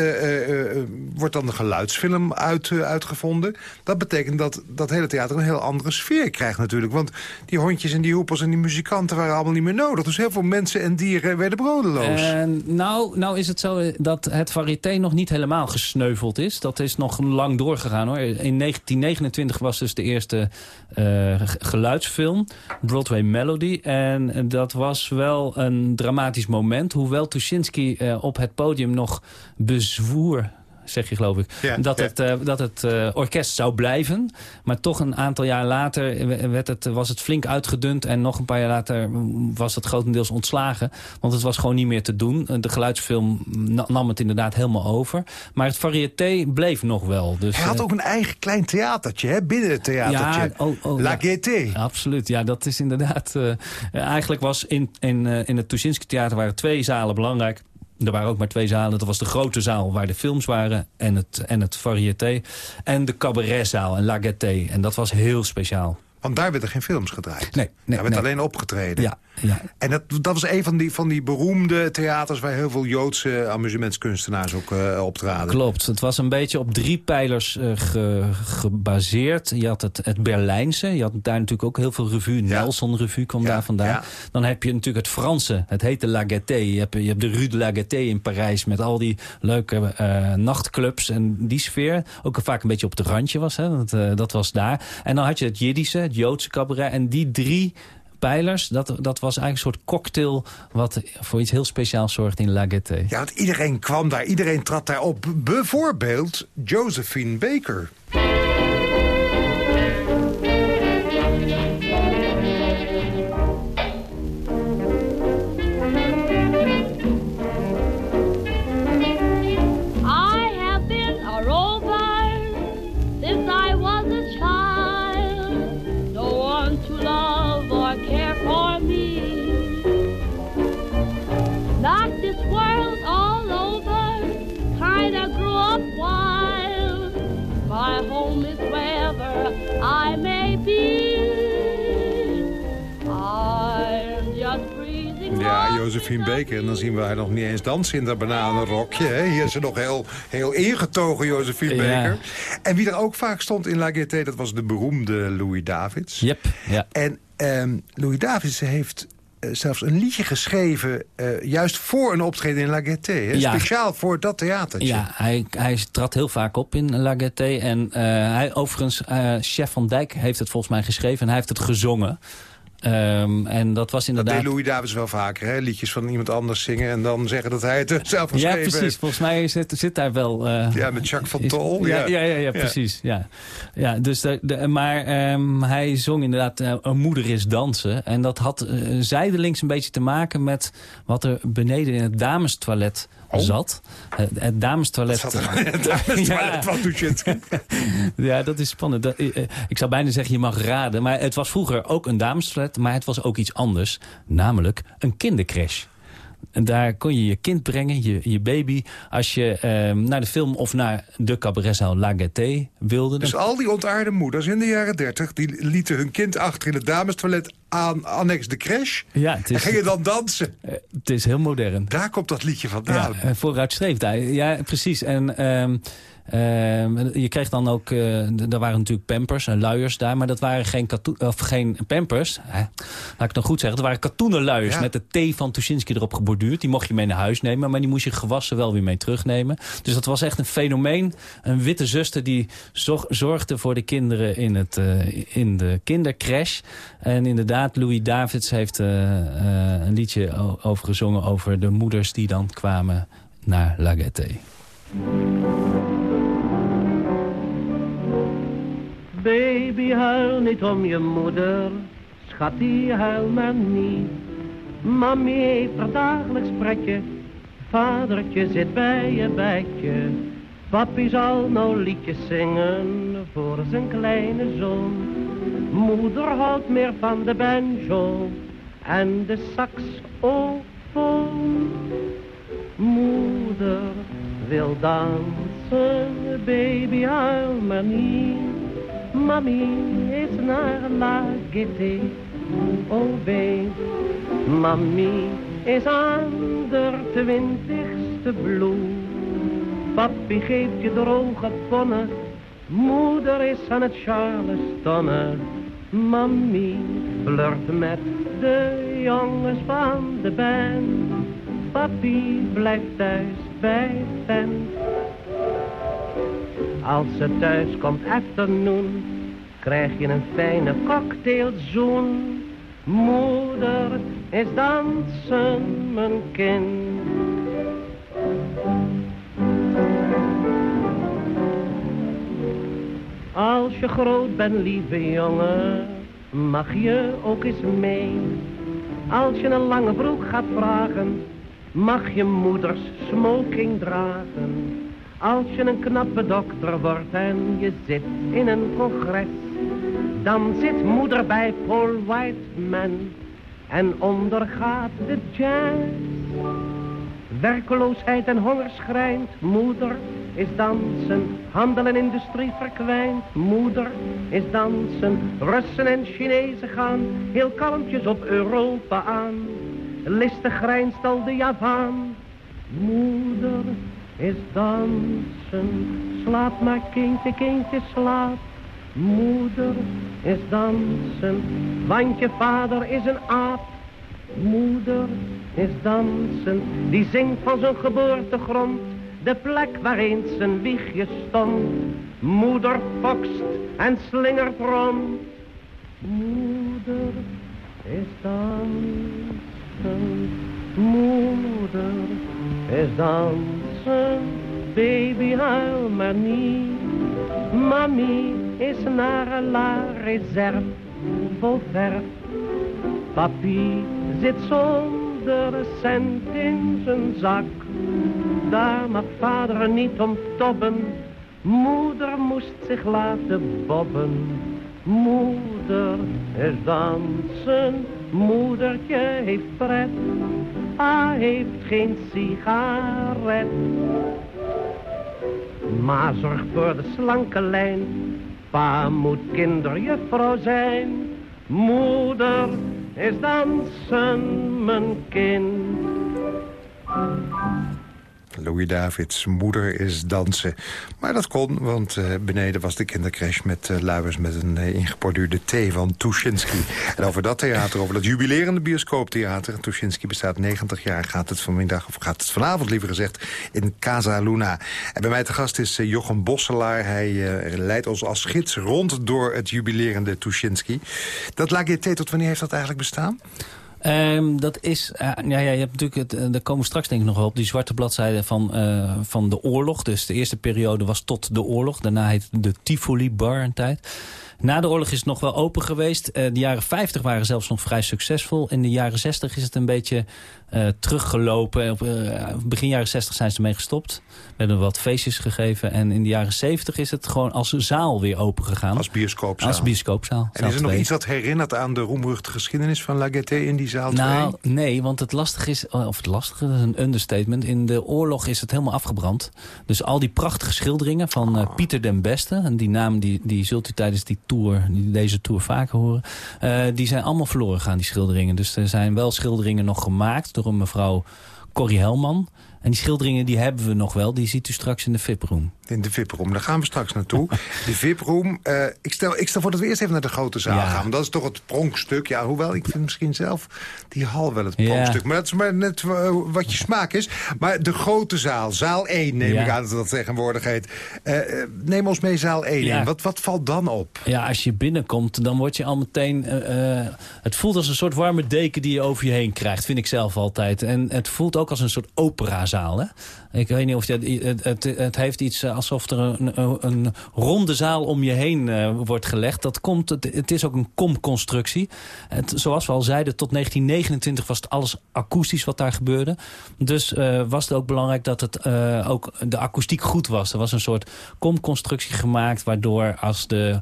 wordt dan de geluidsfilm uit, uitgevonden. Dat betekent dat dat hele theater een heel andere sfeer krijgt natuurlijk. Want die hondjes en die hoepels en die muzikanten waren allemaal niet meer nodig. Dus heel veel mensen en dieren werden brodeloos. En nou, nou is het zo dat het variété nog niet helemaal gesneuveld is. Dat is nog lang doorgegaan hoor. In 1929 was dus de eerste eh, geluidsfilm, Broadway Melody. En dat was wel een dramatisch moment. Hoewel Tuschinski eh, op het podium nog bezwoer zeg je geloof ik, Ja, dat, ja. Het, eh, dat het eh, orkest zou blijven. Maar toch een aantal jaar later werd het, was het flink uitgedund... en nog een paar jaar later was het grotendeels ontslagen. Want het was gewoon niet meer te doen. De geluidsfilm na- nam het inderdaad helemaal over. Maar het variété bleef nog wel. Dus, Hij had eh, ook een eigen klein theatertje, hè, binnen het theatertje. Ja, oh, oh, La ja. Gaieté. Absoluut, ja, dat is inderdaad... eh, eigenlijk was in, in, eh, in het Tuschinski Theater waren twee zalen belangrijk. Er waren ook maar twee zalen. Dat was de grote zaal waar de films waren en het, en het variété. En de cabaretzaal en La Gaieté. En dat was heel speciaal. Want daar werden geen films gedraaid. Nee, nee, daar werd nee. alleen opgetreden. Ja, ja. En dat, dat was een van die, van die beroemde theaters... waar heel veel Joodse amusementskunstenaars ook eh, optraden. Klopt. Het was een beetje op drie pijlers eh, ge- gebaseerd. Je had het, het Berlijnse. Je had daar natuurlijk ook heel veel revue. Ja. Nelson revue kwam Ja, daar vandaan. Dan heb je natuurlijk het Franse. Het heette La. Je hebt, je hebt de Rue de La in Parijs. Met al die leuke eh, nachtclubs en die sfeer. Ook vaak een beetje op het randje was. Hè. Dat, dat was daar. En dan had je het Jiddische, het Joodse cabaret. En die drie pijlers, dat, dat was eigenlijk een soort cocktail... wat voor iets heel speciaals zorgde in La. Ja, want iedereen kwam daar, iedereen trad daar op. Bijvoorbeeld Josephine Baker. Josephine Baker. En dan zien we haar nog niet eens dansen in dat bananenrokje. Hè? Hier is ze nog heel, heel ingetogen, Josephine Ja. Baker. En wie er ook vaak stond in La Gaieté, dat was de beroemde Louis Davids. Yep, ja. En ehm, Louis Davids heeft eh, zelfs een liedje geschreven... eh, juist voor een optreden in La Gaieté. Hè? Ja. Speciaal voor dat theatertje. Ja, hij, hij trad heel vaak op in La Gaieté. En eh, hij, overigens, Chef van Dijk heeft het volgens mij geschreven. En hij heeft het gezongen. Ehm, en dat was Dat inderdaad... deed Louis wel vaker, hè? Liedjes van iemand anders zingen... en dan zeggen dat hij het zelf ja, geschreven precies. heeft. Volgens mij zit, zit daar wel... eh, Ja, met Jacques van is- Tol. Ja, ja, ja, ja, precies. Ja. Ja, dus de, de, maar ehm, hij zong inderdaad eh, Een moeder is dansen. En dat had eh, zijdelings een beetje te maken met wat er beneden in het damestoilet zat. Het, het damestoilet... Zat in het damestoilet van Tuschinski. Ja, dat is spannend. Dat, eh, eh, ik zou bijna zeggen, je mag raden. Maar het was vroeger ook een damestoilet, maar het was ook iets anders. Namelijk een kindercrash. En daar kon je je kind brengen, je, je baby... als je eh, naar de film of naar de cabaretzaal La wilde. Dus al die ontaarde moeders in de jaren 30... die lieten hun kind achter in het damestoilet aan annex de crash... ja, het en is, gingen dan dansen. eh, het is heel modern. Daar komt dat liedje vandaan. Ja, eh, vooruitstreefd. Ja, precies. En ehm, ehm, je kreeg dan ook... eh, er waren natuurlijk pampers en luiers daar... maar dat waren geen, katoen, of geen pampers. Hè? Laat ik het dan goed zeggen. Het waren katoenen luiers Ja. met de T van Tuschinski erop geborduurd. Die mocht je mee naar huis nemen... maar die moest je gewassen wel weer mee terugnemen. Dus dat was echt een fenomeen. Een witte zuster die zor- zorgde voor de kinderen in, het, eh, in de kindercrash. En inderdaad, Louis Davids heeft eh, een liedje over gezongen... over de moeders die dan kwamen naar La. Baby, huil niet om je moeder, schattie, huil maar niet. Mami heeft er dagelijks pretje, vadertje zit bij je bedje. Papi zal nou liedjes zingen voor zijn kleine zoon. Moeder houdt meer van de banjo en de saxofoon. Moeder wil dansen, baby, huil maar niet. Mami is naar La Gaieté, oh babe. Mami is aan de twintigste bloem. Papi geeft je droge tonnen, moeder is aan het charlestonnen. Mami flirt met de jongens van de band. Papi blijft thuis bij Pen. Als ze thuis komt afternoon, krijg je een fijne cocktailzoen. Moeder is dansen, mijn kind. Als je groot bent, lieve jongen, mag je ook eens mee. Als je een lange broek gaat vragen, mag je moeders smoking dragen. Als je een knappe dokter wordt en je zit in een congres, dan zit moeder bij Paul Whiteman en ondergaat de jazz. Werkeloosheid en honger schrijnt, moeder is dansen, handel en industrie verkwijnt, moeder is dansen, Russen en Chinezen gaan heel kalmpjes op Europa aan, listig grijnst al de Javaan, moeder is dansen, slaap maar kindje, kindje slaap, moeder is dansen, want je vader is een aap, Moeder is dansen, die zingt van zijn geboortegrond, de plek waar eens zijn wiegje stond. Moeder fokst en slingert rond. Moeder is dansen, moeder is dansen, baby huil maar niet. Mami is naar la reserve, vol verf. Papi zit zonder cent in zijn zak. Daar mag vader niet om tobben. Moeder moest zich laten bobben. Moeder is dansen. Moedertje heeft pret. Pa heeft geen sigaret. Maar zorg voor de slanke lijn. Pa moet kinderjuffrouw zijn. Moeder is dansen, mijn kind. Louis Davids moeder is dansen. Maar dat kon, want eh, beneden was de kindercrash met uh, met een uh, ingeborduurde thee van Tuschinski. En over dat theater, over dat jubilerende bioscooptheater... Tuschinski bestaat 90 jaar, gaat het vanmiddag... of gaat het vanavond liever gezegd, in Casa Luna. En bij mij te gast is Jochem Bosselaar. Hij leidt ons als gids rond door het jubilerende Tuschinski. Dat LAGT, tot wanneer heeft dat eigenlijk bestaan? Um, dat is, uh, ja, ja, je hebt natuurlijk, het, uh, daar komen we straks denk ik nog op, die zwarte bladzijde van, uh, van de oorlog. Dus de eerste periode was tot de oorlog. Daarna heet de Tivoli Bar een tijd. Na de oorlog is het nog wel open geweest. Uh, de jaren 50 waren zelfs nog vrij succesvol. In de jaren 60 is het een beetje uh, teruggelopen. Op, uh, begin jaren 60 zijn ze ermee gestopt. We hebben wat feestjes gegeven. En in de jaren 70 is het gewoon als zaal weer open gegaan. Als bioscoopzaal. Als bioscoopzaal. En is er nog iets dat herinnert aan de roemruchte geschiedenis van La in die zaal Nou, nee, want het lastige is... Of het lastige, dat is een understatement. In de oorlog is het helemaal afgebrand. Dus al die prachtige schilderingen van uh, Pieter den Beste... en die naam die, die zult u tijdens die tour, die, deze tour vaker horen... Uh, die zijn allemaal verloren gegaan, die schilderingen. Dus er zijn wel schilderingen nog gemaakt door een mevrouw Corrie Helman. En die schilderingen die hebben we nog wel. Die ziet u straks in de VIP-room. In de VIP-room, daar gaan we straks naartoe. De VIP-room, uh, ik, stel, ik stel voor dat we eerst even naar de grote zaal ja. gaan. Want dat is toch het pronkstuk. Ja, hoewel, ik vind misschien zelf die hal wel het pronkstuk. Ja. Maar dat is maar net uh, wat je smaak is. Maar de grote zaal, zaal 1 neem ja. ik aan dat dat tegenwoordig heet. Uh, neem ons mee zaal 1 in. Wat, wat valt dan op? Ja, als je binnenkomt, dan word je al meteen... het voelt als een soort warme deken die je over je heen krijgt. Vind ik zelf altijd. En het voelt ook als een soort operazaal, hè? Ik weet niet of je, het, het, het heeft iets alsof er een, een, ronde zaal om je heen uh, wordt gelegd. Dat komt, het, het is ook een komconstructie. Zoals we al zeiden, tot 1929 was het alles akoestisch wat daar gebeurde. Dus uh, was het ook belangrijk dat het uh, ook de akoestiek goed was. Er was een soort komconstructie gemaakt waardoor als de...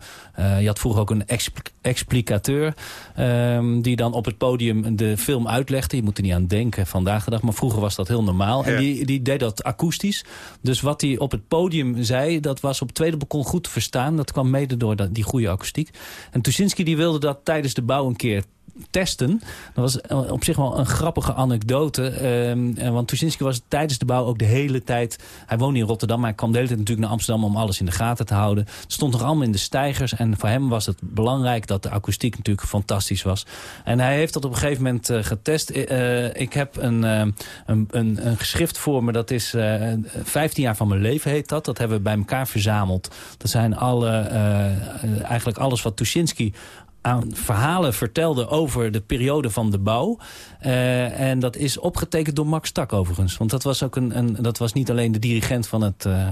je had vroeger ook een expl explicateur um, die dan op het podium de film uitlegde. Je moet er niet aan denken vandaag de dag, maar vroeger was dat heel normaal. Ja. En die, die deed dat akoestisch. Dus wat hij op het podium zei, dat was op het tweede balkon goed te verstaan. Dat kwam mede door die goede akoestiek. En Tuschinski die wilde dat tijdens de bouw een keer testen. Dat was op zich wel een grappige anekdote. Um, want Tuschinski was tijdens de bouw ook de hele tijd... Hij woonde in Rotterdam, maar hij kwam de hele tijd natuurlijk naar Amsterdam... om alles in de gaten te houden. Het stond nog allemaal in de stijgers. En voor hem was het belangrijk dat de akoestiek natuurlijk fantastisch was. En hij heeft dat op een gegeven moment uh, getest. Ik heb een, een, een, een, geschrift voor me. Dat is 15 jaar van mijn leven heet dat. Dat hebben we bij elkaar verzameld. Dat zijn alle, eigenlijk alles wat Tuschinski aan verhalen vertelde over de periode van de bouw. Uh, en dat is opgetekend door Max Tak overigens. Want dat was, ook een, een dat was niet alleen de dirigent van het, uh,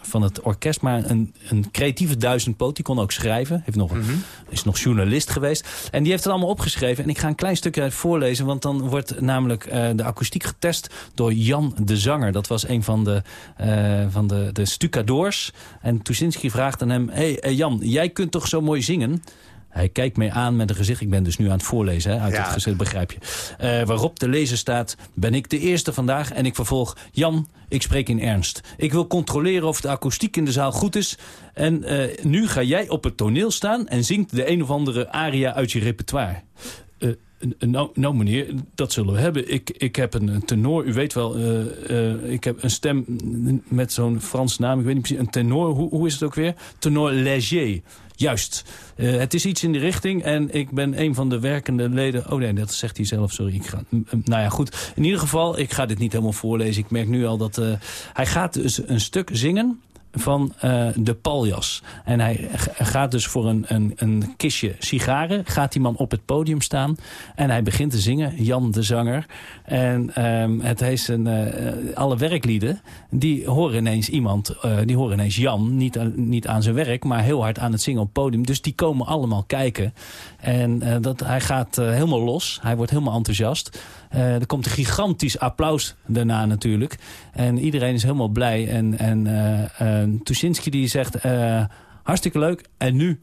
van het orkest... maar een, een creatieve duizendpoot. Die kon ook schrijven. Heeft nog, mm -hmm. Is nog journalist geweest. En die heeft het allemaal opgeschreven. En ik ga een klein stukje uit voorlezen. Want dan wordt namelijk uh, de akoestiek getest door Jan de Zanger. Dat was een van de, van de, de stucadoors. En Tuschinski vraagt aan hem... Hé hey, Jan, jij kunt toch zo mooi zingen... Hij kijkt mij aan met een gezicht. Ik ben dus nu aan het voorlezen hè, uit ja. het gezicht, begrijp je. Uh, waarop de lezer staat, ben ik de eerste vandaag en ik vervolg... Jan, ik spreek in ernst. Ik wil controleren of de akoestiek in de zaal goed is. En uh, nu ga jij op het toneel staan en zingt de een of andere aria uit je repertoire. Uh, nou, nou meneer, dat zullen we hebben. Ik, ik heb een tenor, u weet wel, uh, uh, ik heb een stem met zo'n Frans naam. Ik weet niet precies, een tenor, hoe, hoe is het ook weer? Tenor léger. Juist. Uh, het is iets in die richting en ik ben een van de werkende leden... Oh nee, dat zegt hij zelf, sorry. Ik ga, nou ja, goed. In ieder geval, ik ga dit niet helemaal voorlezen. Ik merk nu al dat... Uh, hij gaat dus een stuk zingen van uh, de paljas. En hij gaat dus voor een, een, een kistje sigaren. Gaat die man op het podium staan. En hij begint te zingen. Jan de zanger. En um, het heeft een, uh, alle werklieden. Die horen ineens iemand. Uh, die horen ineens Jan. Niet, niet aan zijn werk. Maar heel hard aan het zingen op het podium. Dus die komen allemaal kijken. En dat, hij gaat helemaal los. Hij wordt helemaal enthousiast. Er komt een gigantisch applaus daarna natuurlijk. En iedereen is helemaal blij. En, en Tuschinski die zegt, hartstikke leuk. En nu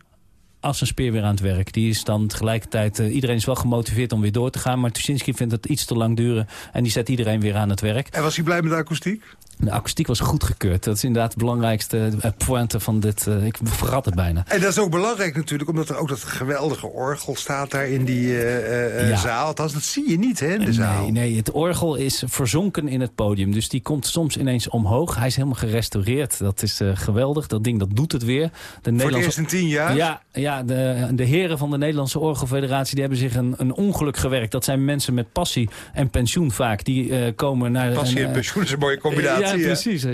als een speer weer aan het werk. Die is dan tegelijkertijd... Uh, iedereen is wel gemotiveerd om weer door te gaan. Maar Tuschinski vindt het iets te lang duren. En die zet iedereen weer aan het werk. En was hij blij met de akoestiek? De akoestiek was goedgekeurd. Dat is inderdaad het belangrijkste uh, pointe van dit. Uh, ik vergat het bijna. En dat is ook belangrijk natuurlijk, omdat er ook dat geweldige orgel staat daar in die uh, ja. zaal. Althans, dat zie je niet hè, in de nee, zaal. Nee, het orgel is verzonken in het podium. Dus die komt soms ineens omhoog. Hij is helemaal gerestaureerd. Dat is geweldig. Dat ding dat doet het weer. De Voor het eerst in tien jaar? Ja, ja de, de heren van de Nederlandse Orgelfederatie... die hebben zich een, een ongeluk gewerkt. Dat zijn mensen met passie en pensioen vaak. Die komen naar... Passie en pensioen is een mooie combinatie. Ja, precies.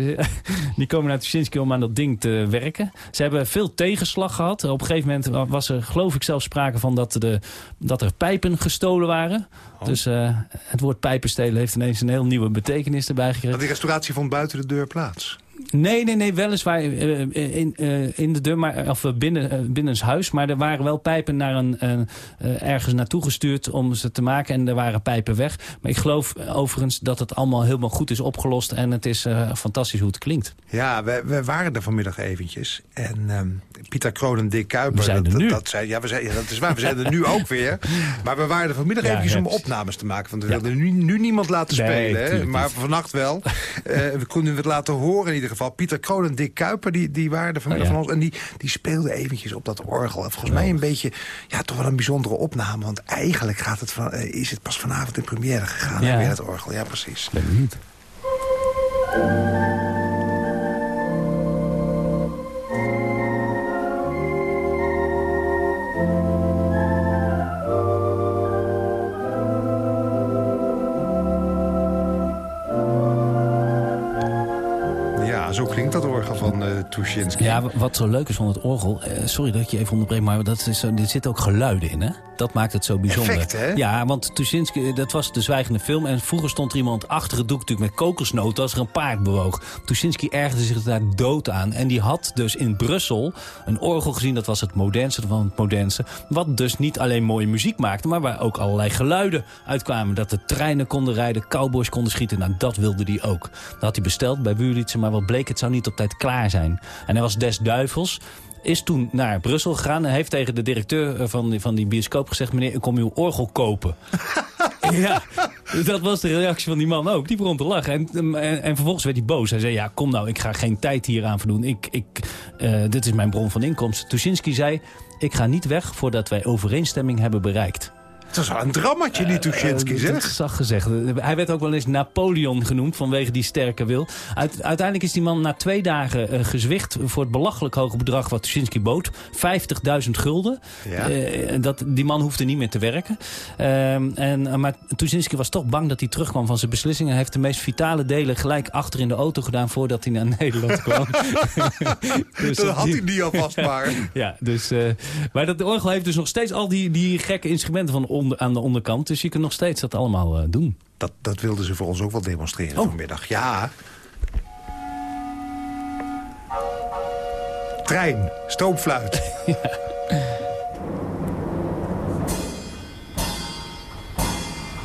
Die komen naar Tuschinski om aan dat ding te werken. Ze hebben veel tegenslag gehad. Op een gegeven moment was er geloof ik zelfs sprake van dat, de, dat er pijpen gestolen waren. Oh. Dus uh, het woord pijpenstelen heeft ineens een heel nieuwe betekenis erbij gekregen. Want die restauratie vond buiten de deur plaats? Nee, nee, nee, weliswaar uh, in, uh, in de deur, maar, of binnen, binnen het huis. Maar er waren wel pijpen naar een, ergens naartoe gestuurd om ze te maken. En er waren pijpen weg. Maar ik geloof overigens dat het allemaal helemaal goed is opgelost. En het is fantastisch hoe het klinkt. Ja, we, we waren er vanmiddag eventjes. En um, Pieter Kroon en Dick Kuiper. We zijn er nu. Dat, dat, zijn, ja, we zijn, ja, dat is waar. We zijn er nu ook weer. Maar we waren er vanmiddag ja, eventjes om opnames te maken. Want we wilden nu, nu niemand laten nee, spelen. Maar vannacht wel. we konden het laten horen in ieder geval. Pieter Kroon en Dick Kuiper, die, die waren er vanmiddag oh, ja. van ons. En die, die speelden eventjes op dat orgel. En volgens mij een beetje, ja, toch wel een bijzondere opname. Want eigenlijk gaat het van, uh, is het pas vanavond in première gegaan. Ja. Weer het orgel, ja precies. Ben benieuwd. Wat zo leuk is van het orgel... Uh, sorry dat ik je even onderbreek, maar dat is, er zitten ook geluiden in, hè? Dat maakt het zo bijzonder. Effect, hè? Ja, want Tuschinski, dat was de zwijgende film... en vroeger stond er iemand achter het doek natuurlijk met kokosnoten... als er een paard bewoog. Tuschinski ergerde zich daar dood aan. En die had dus in Brussel een orgel gezien... dat was het modernste van het modernste... wat dus niet alleen mooie muziek maakte... maar waar ook allerlei geluiden uitkwamen. Dat de treinen konden rijden, cowboys konden schieten. Nou, dat wilde hij ook. Dat had hij besteld bij Wurlitzer, maar wat bleek het zou niet op tijd klaar zijn. En hij was des duivels is toen naar Brussel gegaan en heeft tegen de directeur van die, van die bioscoop gezegd... meneer, ik kom uw orgel kopen. ja, dat was de reactie van die man ook. Die begon te lachen. En, en, en, vervolgens werd hij boos. Hij zei, ja, kom nou, ik ga geen tijd hier aan verdoen. Ik, ik, uh, dit is mijn bron van inkomsten. Tuschinski zei, ik ga niet weg voordat wij overeenstemming hebben bereikt. Het was wel een drammatje, die Tuschinski, uh, zeg. Dat zag gezegd. Hij werd ook wel eens Napoleon genoemd vanwege die sterke wil. Uit, uiteindelijk is die man na twee dagen uh, gezwicht voor het belachelijk hoge bedrag wat Tuschinski bood. 50.000 gulden. Ja. Uh, dat, die man hoefde niet meer te werken. en, maar Tuschinski was toch bang dat hij terugkwam van zijn beslissingen. Hij heeft de meest vitale delen gelijk achter in de auto gedaan voordat hij naar Nederland kwam. dus dat had hij niet alvast maar. ja, dus, maar dat, orgel heeft dus nog steeds al die, die gekke instrumenten van onder, aan de onderkant. Dus je kunt nog steeds dat allemaal uh, doen. Dat, dat wilden ze voor ons ook wel demonstreren oh. vanmiddag. Ja. Trein, stoomfluit. ja.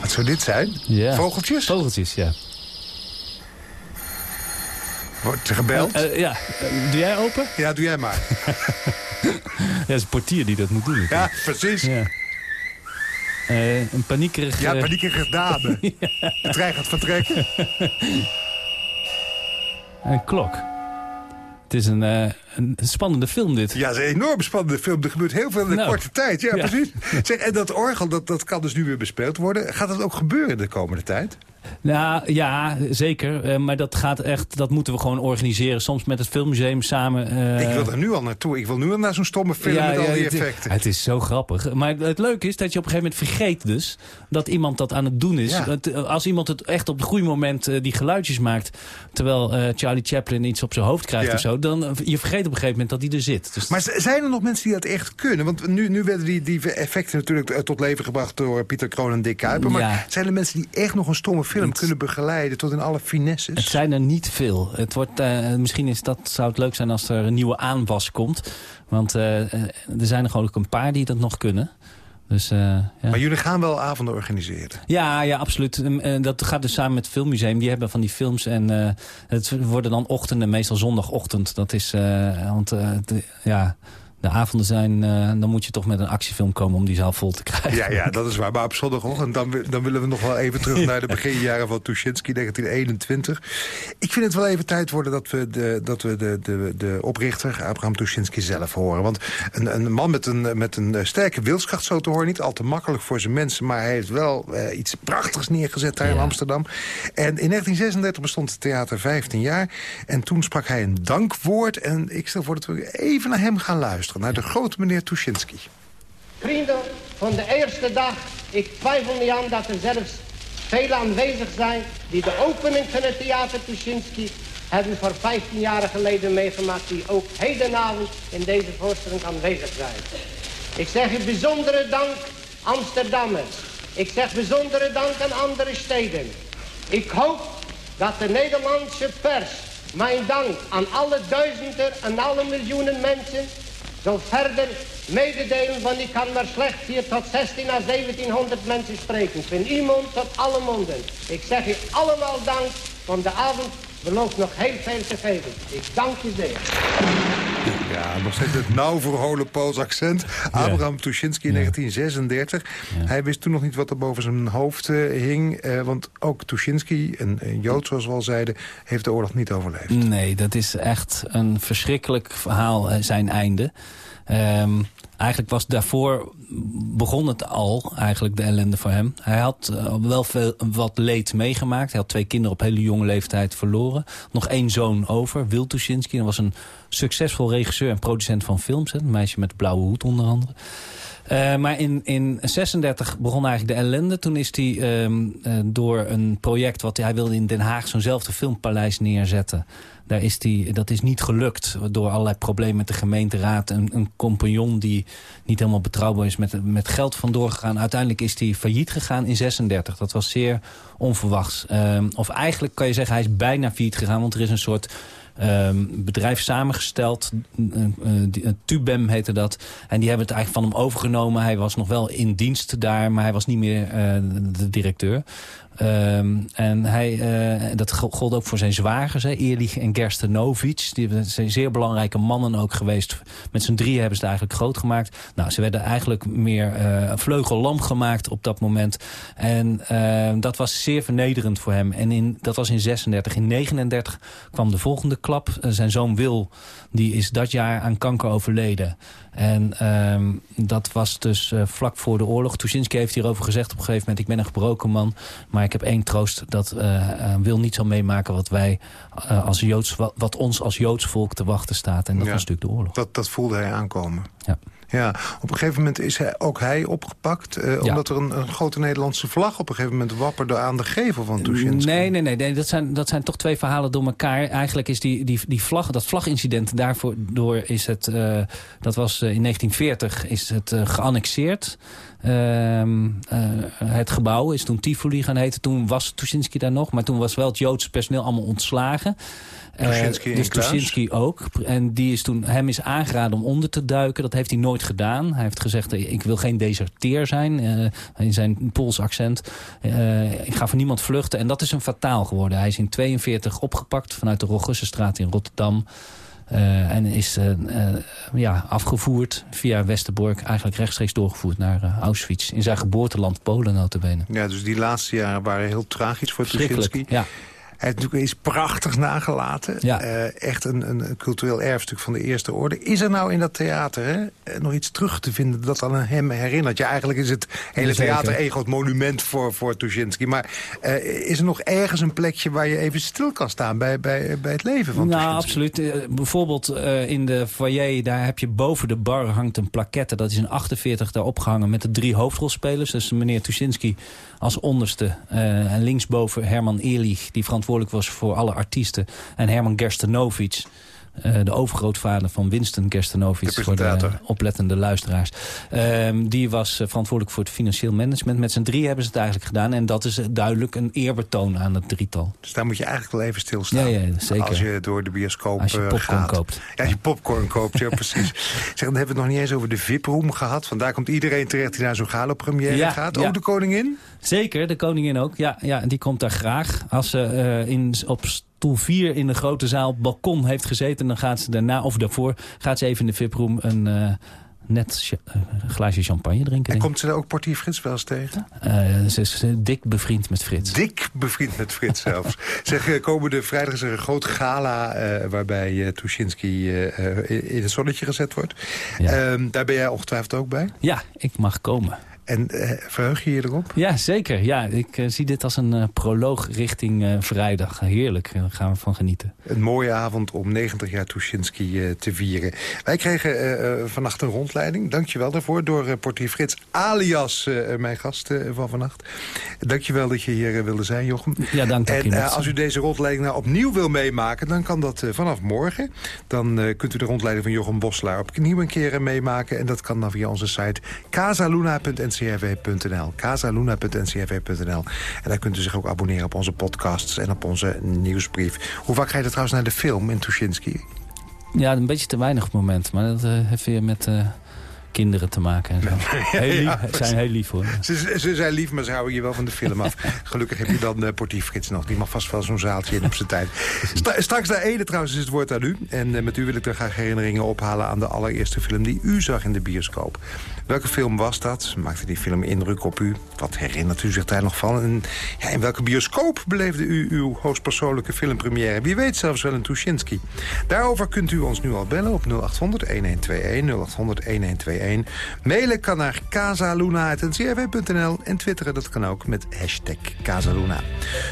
Wat zou dit zijn? Ja. Vogeltjes? Vogeltjes, ja. Wordt er gebeld? Uh, uh, ja. doe jij open? Ja, doe jij maar. ja, het is een portier die dat moet doen. Ja, precies. Ja. Uh, een paniekerig... Ja, paniekerig dame. ja. De trein gaat vertrekken. een klok. Het is een, uh, een spannende film dit. Ja, het is een enorm spannende film. Er gebeurt heel veel in een nou, korte tijd. Ja, ja. precies. Zeg, en dat orgel, dat, dat kan dus nu weer bespeeld worden. Gaat dat ook gebeuren de komende tijd? Nou ja, zeker. Uh, maar dat gaat echt, dat moeten we gewoon organiseren. Soms met het filmmuseum samen. Uh... Ik wil er nu al naartoe. Ik wil nu al naar zo'n stomme film ja, met al die effecten. Het, het, is zo grappig. Maar het leuke is dat je op een gegeven moment vergeet dus... dat iemand dat aan het doen is. Het, als iemand het echt op het goede moment uh, die geluidjes maakt... terwijl Charlie Chaplin iets op zijn hoofd krijgt of zo... dan je vergeet op een gegeven moment dat hij er zit. Dus maar zijn er nog mensen die dat echt kunnen? Want nu, nu werden die, die effecten natuurlijk tot leven gebracht... door Pieter Kroon en Dick Kuiper. Maar zijn er mensen die echt nog een stomme film kunnen begeleiden tot in alle finesses? Het zijn er niet veel. Het wordt, uh, misschien is dat, zou het leuk zijn als er een nieuwe aanwas komt. Want uh, er zijn er gewoon ook een paar die dat nog kunnen. Dus, uh, ja. Maar jullie gaan wel avonden organiseren? Ja, ja absoluut. dat gaat dus samen met het Filmmuseum. Die hebben van die films. En het worden dan ochtenden, meestal zondagochtend. Dat is, want ja, de avonden zijn... eh, dan moet je toch met een actiefilm komen om die zaal vol te krijgen. Ja, ja, dat is waar. Maar op zondagochtend, dan, dan willen we nog wel even terug naar de beginjaren van Tuschinski, 1921. Ik vind het wel even tijd worden dat we de, dat we de, de, de oprichter, Abraham Tuschinski, zelf horen. Want een, een man met een, met een eh, sterke wilskracht, zo te horen, niet al te makkelijk voor zijn mensen, maar hij heeft wel eh, iets prachtigs neergezet daar in. Amsterdam. En in 1936 bestond het theater 15 jaar. En toen sprak hij een dankwoord. En ik stel voor dat we even naar hem gaan luisteren. Naar de grote meneer Tuschinski. Vrienden, van de eerste dag, ik twijfel niet aan dat er zelfs velen aanwezig zijn die de opening van het theater Tuschinski hebben voor 15 jaar geleden meegemaakt, die ook hedenavond in deze voorstelling aanwezig zijn. Ik zeg u bijzondere dank Amsterdammers. Ik zeg bijzondere dank aan andere steden. Ik hoop dat de Nederlandse pers mijn dank aan alle duizenden en alle miljoenen mensen zal verder mededelen, want ik kan maar slechts hier tot 16 à 1700 mensen spreken. Van iemand tot alle monden. Ik zeg u allemaal dank, want de avond belooft nog heel veel te geven. Ik dank je zeer. Ja, nog steeds het nauw verholen Pools accent. Abraham Tuschinski in 1936. Hij wist toen nog niet wat er boven zijn hoofd eh, hing. eh, want ook Tuschinski, een, een Jood zoals we al zeiden... heeft de oorlog niet overleefd. Nee, dat is echt een verschrikkelijk verhaal, eh, zijn einde. Ehm, eigenlijk was daarvoor, begon het al, eigenlijk de ellende voor hem. Hij had eh, wel veel, wat leed meegemaakt. Hij had twee kinderen op hele jonge leeftijd verloren. Nog één zoon over, Wil Tuschinski. Dat was een succesvol regisseur en producent van films. Een meisje met de blauwe hoed onder andere. Eh, maar in, in 36 begon eigenlijk de ellende. Toen is hij ehm, eh, door een project wat hij wilde in Den Haag... zo'nzelfde filmpaleis neerzetten. Daar is die, dat is niet gelukt door allerlei problemen met de gemeenteraad. Een, een compagnon die niet helemaal betrouwbaar is met, met geld vandoor gegaan. Uiteindelijk is hij failliet gegaan in 36. Dat was zeer onverwachts. Ehm, of eigenlijk kan je zeggen hij is bijna failliet gegaan. Want er is een soort ehm, bedrijf samengesteld. eh, eh, eh, Tubem heette dat. En die hebben het eigenlijk van hem overgenomen. Hij was nog wel in dienst daar, maar hij was niet meer de directeur. Ehm, en hij, eh, dat go- gold ook voor zijn zwagers, hè, Ehrlich en Gerstenovic. Die zijn zeer belangrijke mannen ook geweest. Met z'n drieën hebben ze het eigenlijk groot gemaakt. Nou, ze werden eigenlijk meer eh vleugellam gemaakt op dat moment. En ehm, dat was zeer vernederend voor hem. En in, dat was in 36. In 39 kwam de volgende klap. Eh, zijn zoon Wil, die is dat jaar aan kanker overleden. En ehm, dat was dus eh, vlak voor de oorlog. Tuschinski heeft hierover gezegd op een gegeven moment... ik ben een gebroken man, maar ik heb één troost... dat eh, Wil niet zal meemaken wat, wij, als Joods, wat, wat ons als Joods volk te wachten staat. En dat Ja. was natuurlijk de oorlog. Dat, dat voelde hij aankomen. Ja. Ja, op een gegeven moment is hij, ook hij opgepakt... eh, omdat er een, een grote Nederlandse vlag op een gegeven moment wapperde aan de gevel van Tuschinski. Nee, nee, nee. nee. Dat, zijn, dat zijn toch twee verhalen door elkaar. Eigenlijk is die, die, die vlag, dat vlagincident, daarvoor door is het... eh, dat was eh, in 1940 is het geannexeerd. Ehm, eh, het gebouw is toen Tivoli gaan heten. Toen was Tuschinski daar nog. Maar toen was wel het Joodse personeel allemaal ontslagen. Eh, Tuschinski dus Klaas? Tuschinski ook. En die is toen, hem is aangeraden om onder te duiken. Dat heeft hij nooit gedaan. Hij heeft gezegd, eh, ik wil geen deserteer zijn. eh, in zijn Pools accent. Ik ga voor niemand vluchten. En dat is een fataal geworden. Hij is in 42 opgepakt vanuit de Rogussenstraat in Rotterdam. En is ja, afgevoerd via Westerbork. Eigenlijk rechtstreeks doorgevoerd naar Auschwitz. In zijn geboorteland Polen notabene. Ja, dus die laatste jaren waren heel tragisch voor Tuschinski. ja. Heeft natuurlijk iets prachtigs nagelaten. Ja. Eh, echt een, een, cultureel erfstuk van de eerste orde. Is er nou in dat theater hè, eh, nog iets terug te vinden dat aan hem herinnert? Ja, eigenlijk is het hele theater een groot monument voor, voor Tuschinski. Maar eh, is er nog ergens een plekje waar je even stil kan staan bij, bij, bij het leven van Nou, absoluut. Bijvoorbeeld in de foyer, daar heb je boven de bar hangt een plaquette. Dat is in 48 daar opgehangen met de drie hoofdrolspelers. Dus meneer Tuschinski als onderste. en linksboven Herman Ehrlich, die verantwoordelijk was voor alle artiesten. En Herman Gerstenovic, eh, de overgrootvader van Winston Gerstenovic. De voor de oplettende luisteraars. Ehm, die was eh, verantwoordelijk voor het financieel management. Met z'n drie hebben ze het eigenlijk gedaan. En dat is eh, duidelijk een eerbetoon aan het drietal. Dus daar moet je eigenlijk wel even stilstaan. Ja, ja, zeker. Als je door de bioscoop Als je popcorn gaat. koopt. Ja, als je popcorn koopt, ja precies. zeg, dan hebben we het nog niet eens over de VIP-room gehad. Vandaar komt iedereen terecht die naar zo'n gala-première Ja, gaat. Ook de koningin? Zeker, de koningin ook. Ja, ja die komt daar graag. Als ze in, op stoel 4 in de grote zaal balkon heeft gezeten. En dan gaat ze daarna, of daarvoor, gaat ze even in de VIP-room een... eh, net cha- eh, een glaasje champagne drinken. En komt ze daar ook portier Frits wel eens tegen? Eh, ze is dik bevriend met Frits. Dik bevriend met Frits zelfs. zeg, komende vrijdag is er een groot gala... waarbij eh Tuschinski in- het zonnetje gezet wordt. Ja. Ehm, daar ben jij ongetwijfeld ook bij. Ja, ik mag komen. En eh, verheug je je erop? Ja, zeker. Ja, ik eh, zie dit als een eh, proloog richting vrijdag. Heerlijk, daar gaan we van genieten. Een mooie avond om 90 jaar Tuschinski te vieren. Wij kregen vannacht een rondleiding. Dank je wel daarvoor. Door portier Frits, alias mijn gast van vannacht. Dank je wel dat je hier wilde zijn, Jochem. Ja, dank En je als u deze rondleiding nou opnieuw wil meemaken... dan kan dat vanaf morgen. Dan kunt u de rondleiding van Jochem Boslaar opnieuw een keer meemaken. En dat kan dan via onze site casaluna.ncrv.nl. En daar kunt u zich ook abonneren op onze podcasts en op onze nieuwsbrief. Hoe vaak ga je trouwens naar de film in Tuschinski? Ja, een beetje te weinig op moment. Maar dat eh, heeft weer met eh, kinderen te maken en zo. Heel lief, Ja, zijn heel lief hoor. Ze, ze zijn lief, maar ze houden je wel van de film af. Gelukkig heb je dan uh, nog. Die mag vast wel zo'n zaaltje in op zijn tijd. Sta, straks naar Ede trouwens is het woord aan u. En uh, met u wil ik er graag herinneringen ophalen aan de allereerste film die u zag in de bioscoop. Welke film was dat? Maakte die film indruk op u? Wat herinnert u zich daar nog van? En ja, in welke bioscoop beleefde u uw hoogstpersoonlijke filmpremière? Wie weet zelfs wel een Tuschinski. Daarover kunt u ons nu al bellen op 0800-1121, 0800-1121. Mailen kan naar casaluna.ncrv.nl en twitteren dat kan ook met hashtag Casaluna.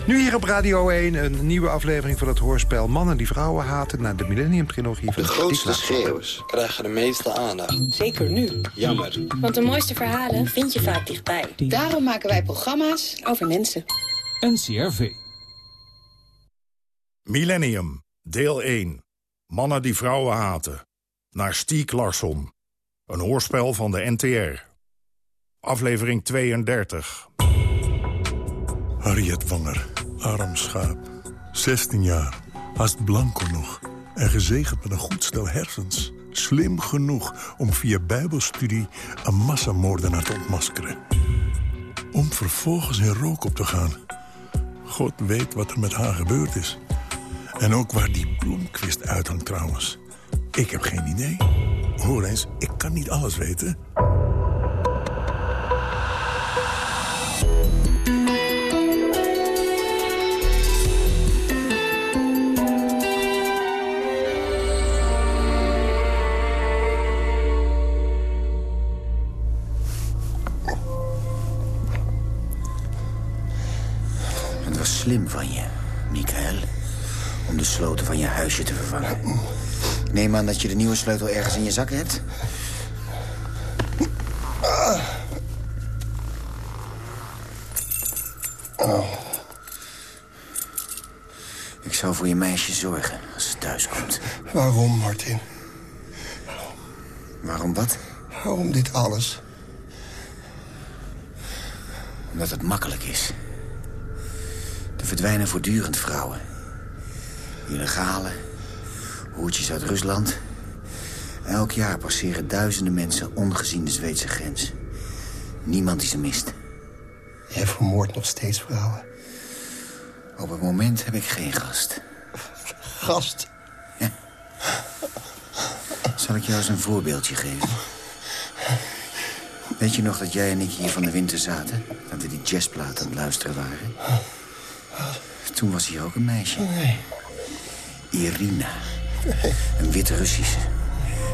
Nu hier op Radio 1 een nieuwe aflevering van het hoorspel Mannen die vrouwen haten... naar de Millennium-trilogie van De grootste schreeuwers krijgen de meeste aandacht. Zeker nu. Jammer. Want de mooiste verhalen vind je vaak dichtbij. Daarom maken wij programma's over mensen. NCRV. Millennium, deel 1. Mannen die vrouwen haten. Naar Stiek Larsson. Een hoorspel van de NTR. Aflevering 32. Harriet Wanger, arm schaap. 16 jaar, haast blanco nog. En gezegend met een goed stel hersens. Slim genoeg om via bijbelstudie een massamoordenaar te ontmaskeren. Om vervolgens in rook op te gaan. God weet wat er met haar gebeurd is. En ook waar die bloemkwist uithangt trouwens. Ik heb geen idee. Hoor eens, ik kan niet alles weten. Het was slim van je, Michael. Om de sloten van je huisje te vervangen. Ik neem aan dat je de nieuwe sleutel ergens in je zak hebt. Oh. Ik zal voor je meisje zorgen als ze thuis komt. Waarom, Martin? Waarom wat? Waarom dit alles? Omdat het makkelijk is. Er verdwijnen voortdurend vrouwen. Illegale, hoertjes uit Rusland. Elk jaar passeren duizenden mensen ongezien de Zweedse grens. Niemand die ze mist. Jij vermoordt nog steeds vrouwen. Op het moment heb ik geen gast. Gast? Ja. Zal ik jou eens een voorbeeldje geven? Weet je nog dat jij en ik hier van de winter zaten? Dat we die jazzplaat aan het luisteren waren? Toen was hier ook een meisje. Nee. Irina. Een witte Russische.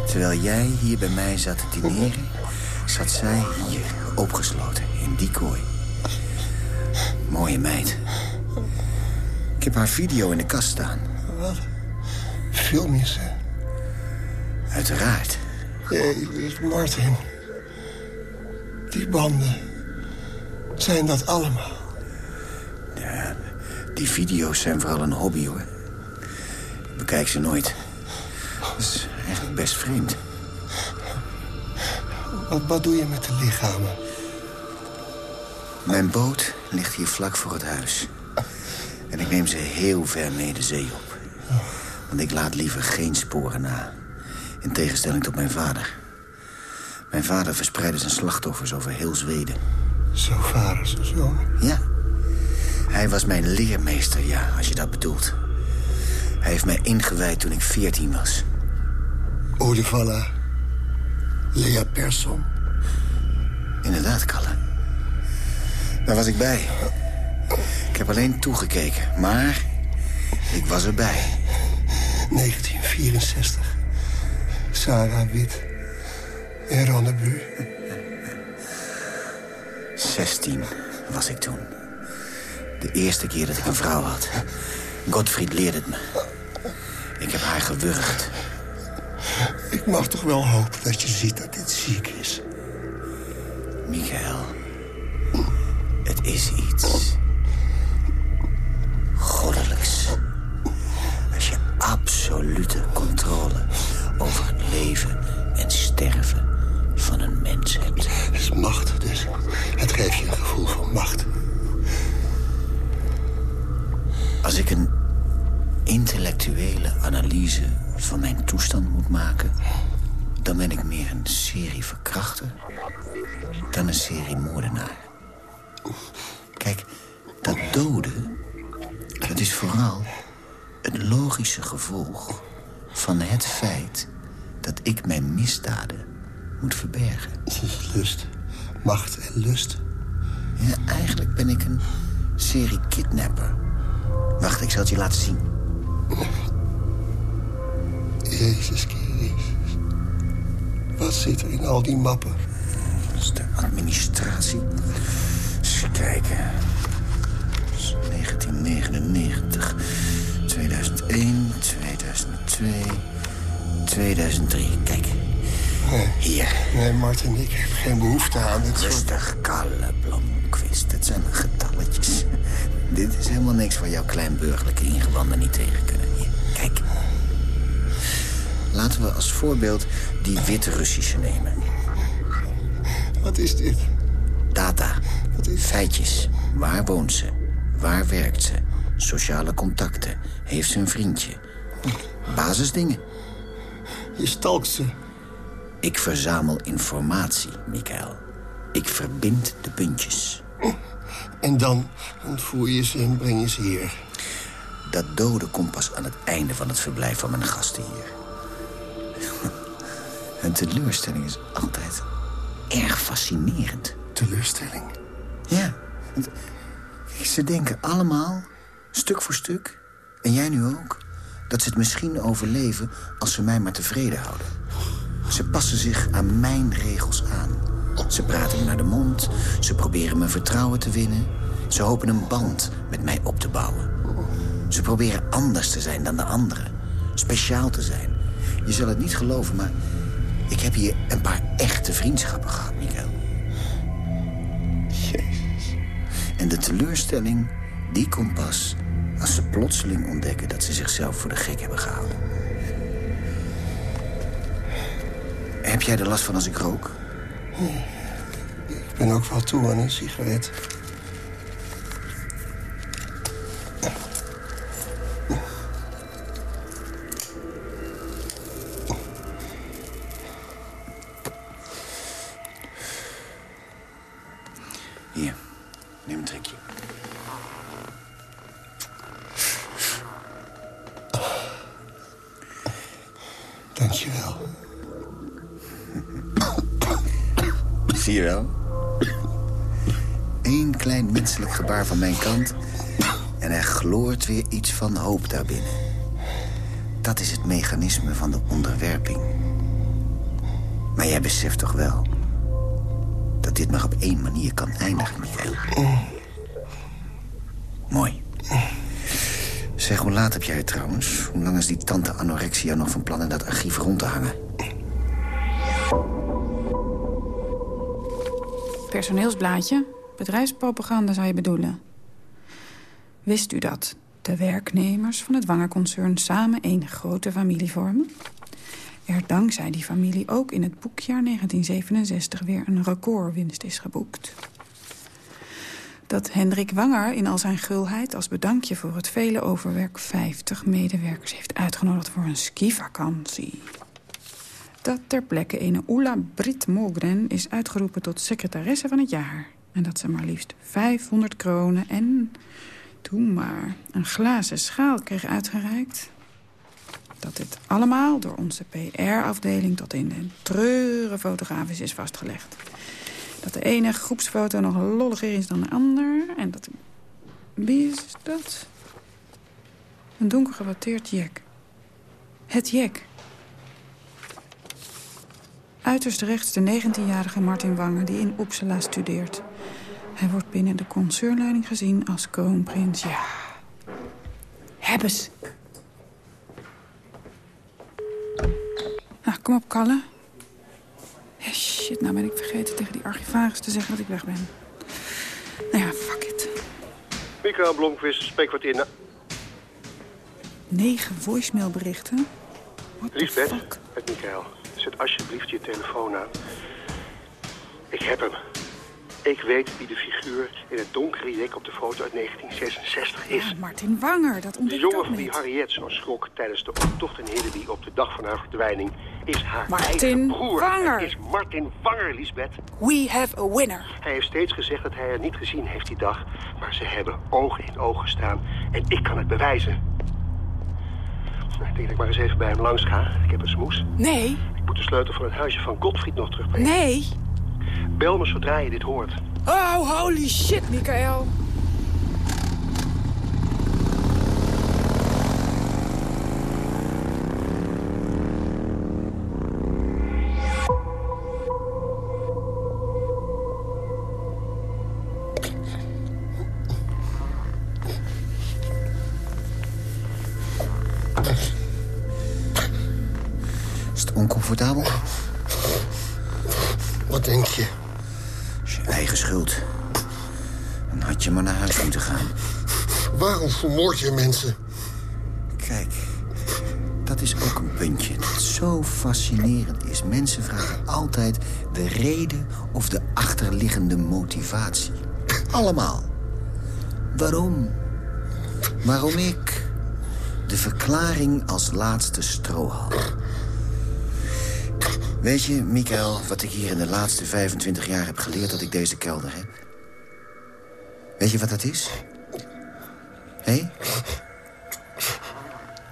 Terwijl jij hier bij mij zat te dineren... zat zij hier opgesloten in die kooi. Mooie meid. Ik heb haar video in de kast staan. Wat? Film je ze? Uiteraard. Jezus, Martin. Die banden. Zijn dat allemaal? Ja, die video's zijn vooral een hobby, hoor. Ik bekijk ze nooit. Dat is eigenlijk best vreemd. Wat, wat doe je met de lichamen? Mijn boot ligt hier vlak voor het huis. En ik neem ze heel ver mee de zee op. Want ik laat liever geen sporen na. In tegenstelling tot mijn vader. Mijn vader verspreidde zijn slachtoffers over heel Zweden. Zo vader, zo zoon. Ja. Hij was mijn leermeester, ja, als je dat bedoelt. Hij heeft mij ingewijd toen ik 14 was. Valla. Lea Persson. Inderdaad, Kalle. Daar was ik bij. Ik heb alleen toegekeken, maar ik was erbij. 1964. Sarah Wit. En Ronnebu. 16 was ik toen. De eerste keer dat ik een vrouw had. Gottfried leerde het me. Ik heb haar gewurgd. Ik mag toch wel hopen dat je ziet dat dit ziek is. Michael, het is iets goddelijks. Als je absolute maken... dan ben ik meer een serie verkrachter dan een serie moordenaar. Kijk, dat doden, dat is vooral het logische gevolg van het feit... dat ik mijn misdaden moet verbergen. Lust, macht en lust. Ja, eigenlijk ben ik een serie kidnapper. Wacht, ik zal het je laten zien. Jezus Wat zit er in al die mappen? Dat is de administratie. Eens kijken. 1999, 2001, 2002, 2003. Kijk. Nee. Hier. Nee, Martin, ik heb geen behoefte aan dit soort... Rustig, Kalle Blomqvist. Het zijn getalletjes. Dit is helemaal niks waar jouw kleinburgerlijke ingewanden niet tegen kunnen. Laten we als voorbeeld die witte Russische nemen. Wat is dit? Data. Feitjes. Waar woont ze? Waar werkt ze? Sociale contacten. Heeft ze een vriendje? Basisdingen. Je stalkt ze. Ik verzamel informatie, Mikael. Ik verbind de puntjes. En dan ontvoer je ze en breng je ze hier. Dat doden komt pas aan het einde van het verblijf van mijn gasten hier. Een teleurstelling is altijd erg fascinerend. Teleurstelling? Ja. Ze denken allemaal, stuk voor stuk, en jij nu ook... dat ze het misschien overleven als ze mij maar tevreden houden. Ze passen zich aan mijn regels aan. Ze praten me naar de mond, ze proberen mijn vertrouwen te winnen... ze hopen een band met mij op te bouwen. Ze proberen anders te zijn dan de anderen. Speciaal te zijn. Je zal het niet geloven, maar ik heb hier een paar echte vriendschappen gehad, Mikael. Jezus. En de teleurstelling, die komt pas als ze plotseling ontdekken... dat ze zichzelf voor de gek hebben gehouden. Heb jij er last van als ik rook? Ik ben ook wel toe aan een sigaret. Neem een trekje. Dank je wel. Zie je wel? Eén klein menselijk gebaar van mijn kant... en er gloort weer iets van hoop daarbinnen. Dat is het mechanisme van de onderwerping. Maar jij beseft toch wel... dit maar op één manier kan eindigen, Michael? Mooi. Zeg, hoe laat heb jij het trouwens? Hoe lang is die tante anorexia nog van plan in dat archief rond te hangen? Personeelsblaadje. Bedrijfspropaganda zou je bedoelen. Wist u dat de werknemers van het Wangerconcern samen één grote familie vormen? Er dankzij die familie ook in het boekjaar 1967 weer een recordwinst is geboekt. Dat Hendrik Wanger in al zijn gulheid als bedankje voor het vele overwerk 50 medewerkers heeft uitgenodigd voor een skivakantie. Dat ter plekke ene Oela Britt Mogren is uitgeroepen tot secretaresse van het jaar. En dat ze maar liefst 500 kronen en, toen maar, een glazen schaal kreeg uitgereikt. Dat dit allemaal door onze PR-afdeling... tot in de treuren fotografisch is vastgelegd. Dat de ene groepsfoto nog lolliger is dan de ander. En dat... Wie is dat? Een donker gewatteerd jek. Het jek. Uiterst rechts de 19-jarige Martin Wangen die in Uppsala studeert. Hij wordt binnen de concernleiding gezien als kroonprins. Ja, hebben ze. Nou, kom op, Kalle. Shit, nou ben ik vergeten tegen die archivaris te zeggen dat ik weg ben. Nou ja, fuck it. Mikael Blomqvist, spreekwartier na... Negen voicemailberichten? Liesbeth, het Mikael. Zet alsjeblieft je telefoon aan. Ik heb hem. Ik weet wie de figuur in het donkere jek op de foto uit 1966 is. Ja, Martin Wanger, dat De ontdekt jongen ook van wie niet. Harriet zo schrok tijdens de optocht in Hiddeby op de dag van haar verdwijning... is haar Martin broer. Wanger. Het is Martin Wanger, Lisbeth. We have a winner. Hij heeft steeds gezegd dat hij haar niet gezien heeft die dag. Maar ze hebben oog in oog gestaan. En ik kan het bewijzen. Nou, ik denk dat ik maar eens even bij hem langs ga. Ik heb een smoes. Nee, Ik moet de sleutel van het huisje van Godfried nog terugbrengen. nee. Bel me zodra je dit hoort. Oh, holy shit, Michael. Je mensen? Kijk, dat is ook een puntje dat zo fascinerend is. Mensen vragen altijd de reden of de achterliggende motivatie. Allemaal. Waarom? Waarom ik? De verklaring als laatste strohal. Weet je, Mikael, wat ik hier in de laatste 25 jaar heb geleerd... dat ik deze kelder heb? Weet je wat dat is? Hé?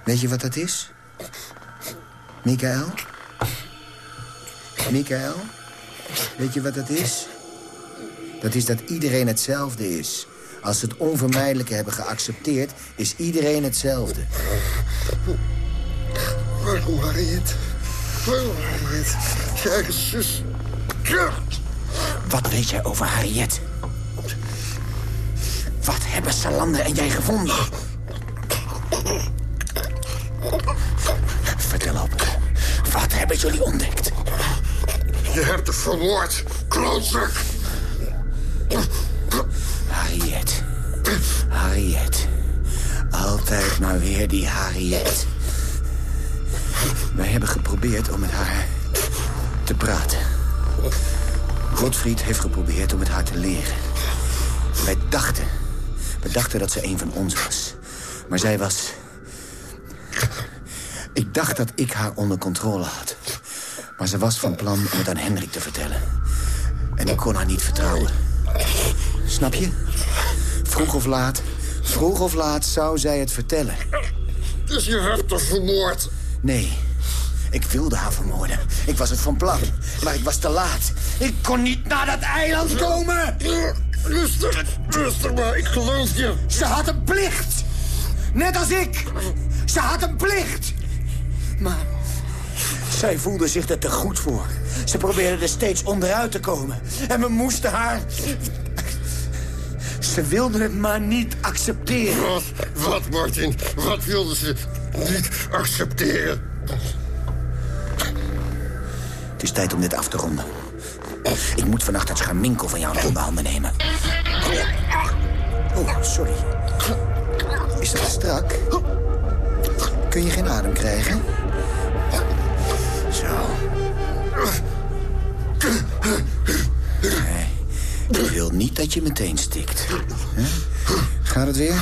Weet je wat dat is? Mikael? Mikael? Weet je wat dat is? Dat is dat iedereen hetzelfde is. Als ze het onvermijdelijke hebben geaccepteerd, is iedereen hetzelfde. Waarom, Harriet? Waarom, Harriet? Je eigen zus. Wat weet jij over Harriet? Hebben Salander en jij gevonden? Vertel op. Wat hebben jullie ontdekt? Je hebt haar vermoord, klootzak. Harriet. Harriet. Altijd maar weer die Harriet. Wij hebben geprobeerd om met haar te praten. Godfried heeft geprobeerd om met haar te leren. Wij dachten, we dachten dat ze een van ons was. Maar zij was... Ik dacht dat ik haar onder controle had. Maar ze was van plan om het aan Hendrik te vertellen. En ik kon haar niet vertrouwen. Snap je? Vroeg of laat, vroeg of laat zou zij het vertellen. Dus je hebt haar vermoord. Nee, ik wilde haar vermoorden. Ik was het van plan, maar ik was te laat. Ik kon niet naar dat eiland komen. Rustig, rustig maar, ik geloof je. Ze had een plicht. Net als ik. Ze had een plicht. Maar zij voelde zich er te goed voor. Ze probeerde er steeds onderuit te komen. En we moesten haar... Ze wilde het maar niet accepteren. Wat, wat, Martin? Wat wilden ze niet accepteren? Het is tijd om dit af te ronden. Ik moet vannacht het scharminkel van jou onder handen nemen. Oh, sorry. Is dat strak? Kun je geen adem krijgen? Zo. Nee, ik wil niet dat je meteen stikt. Hè? Gaat het weer?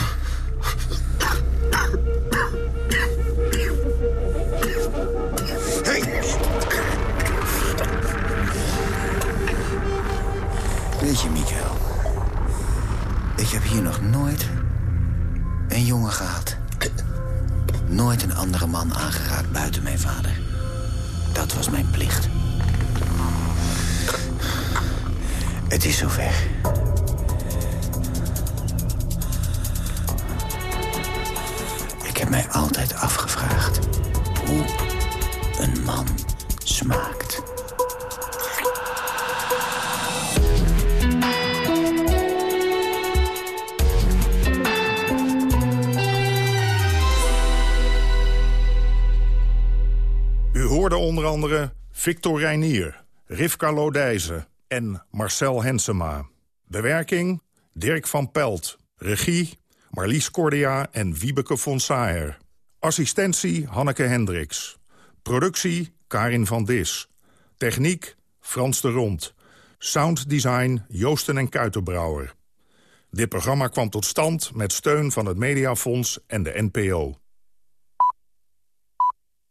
Heb hier nog nooit een jongen gehad. Nooit een andere man aangeraakt buiten mijn vader. Andere Victor Reinier, Rivka Lodijzen en Marcel Hensema. Bewerking Dirk van Pelt. Regie Marlies Cordia en Wiebeke von Saer. Assistentie Hanneke Hendricks. Productie Karin van Dis. Techniek Frans de Rond. Sounddesign Joosten en Kuitenbrouwer. Dit programma kwam tot stand met steun van het Mediafonds en de NPO.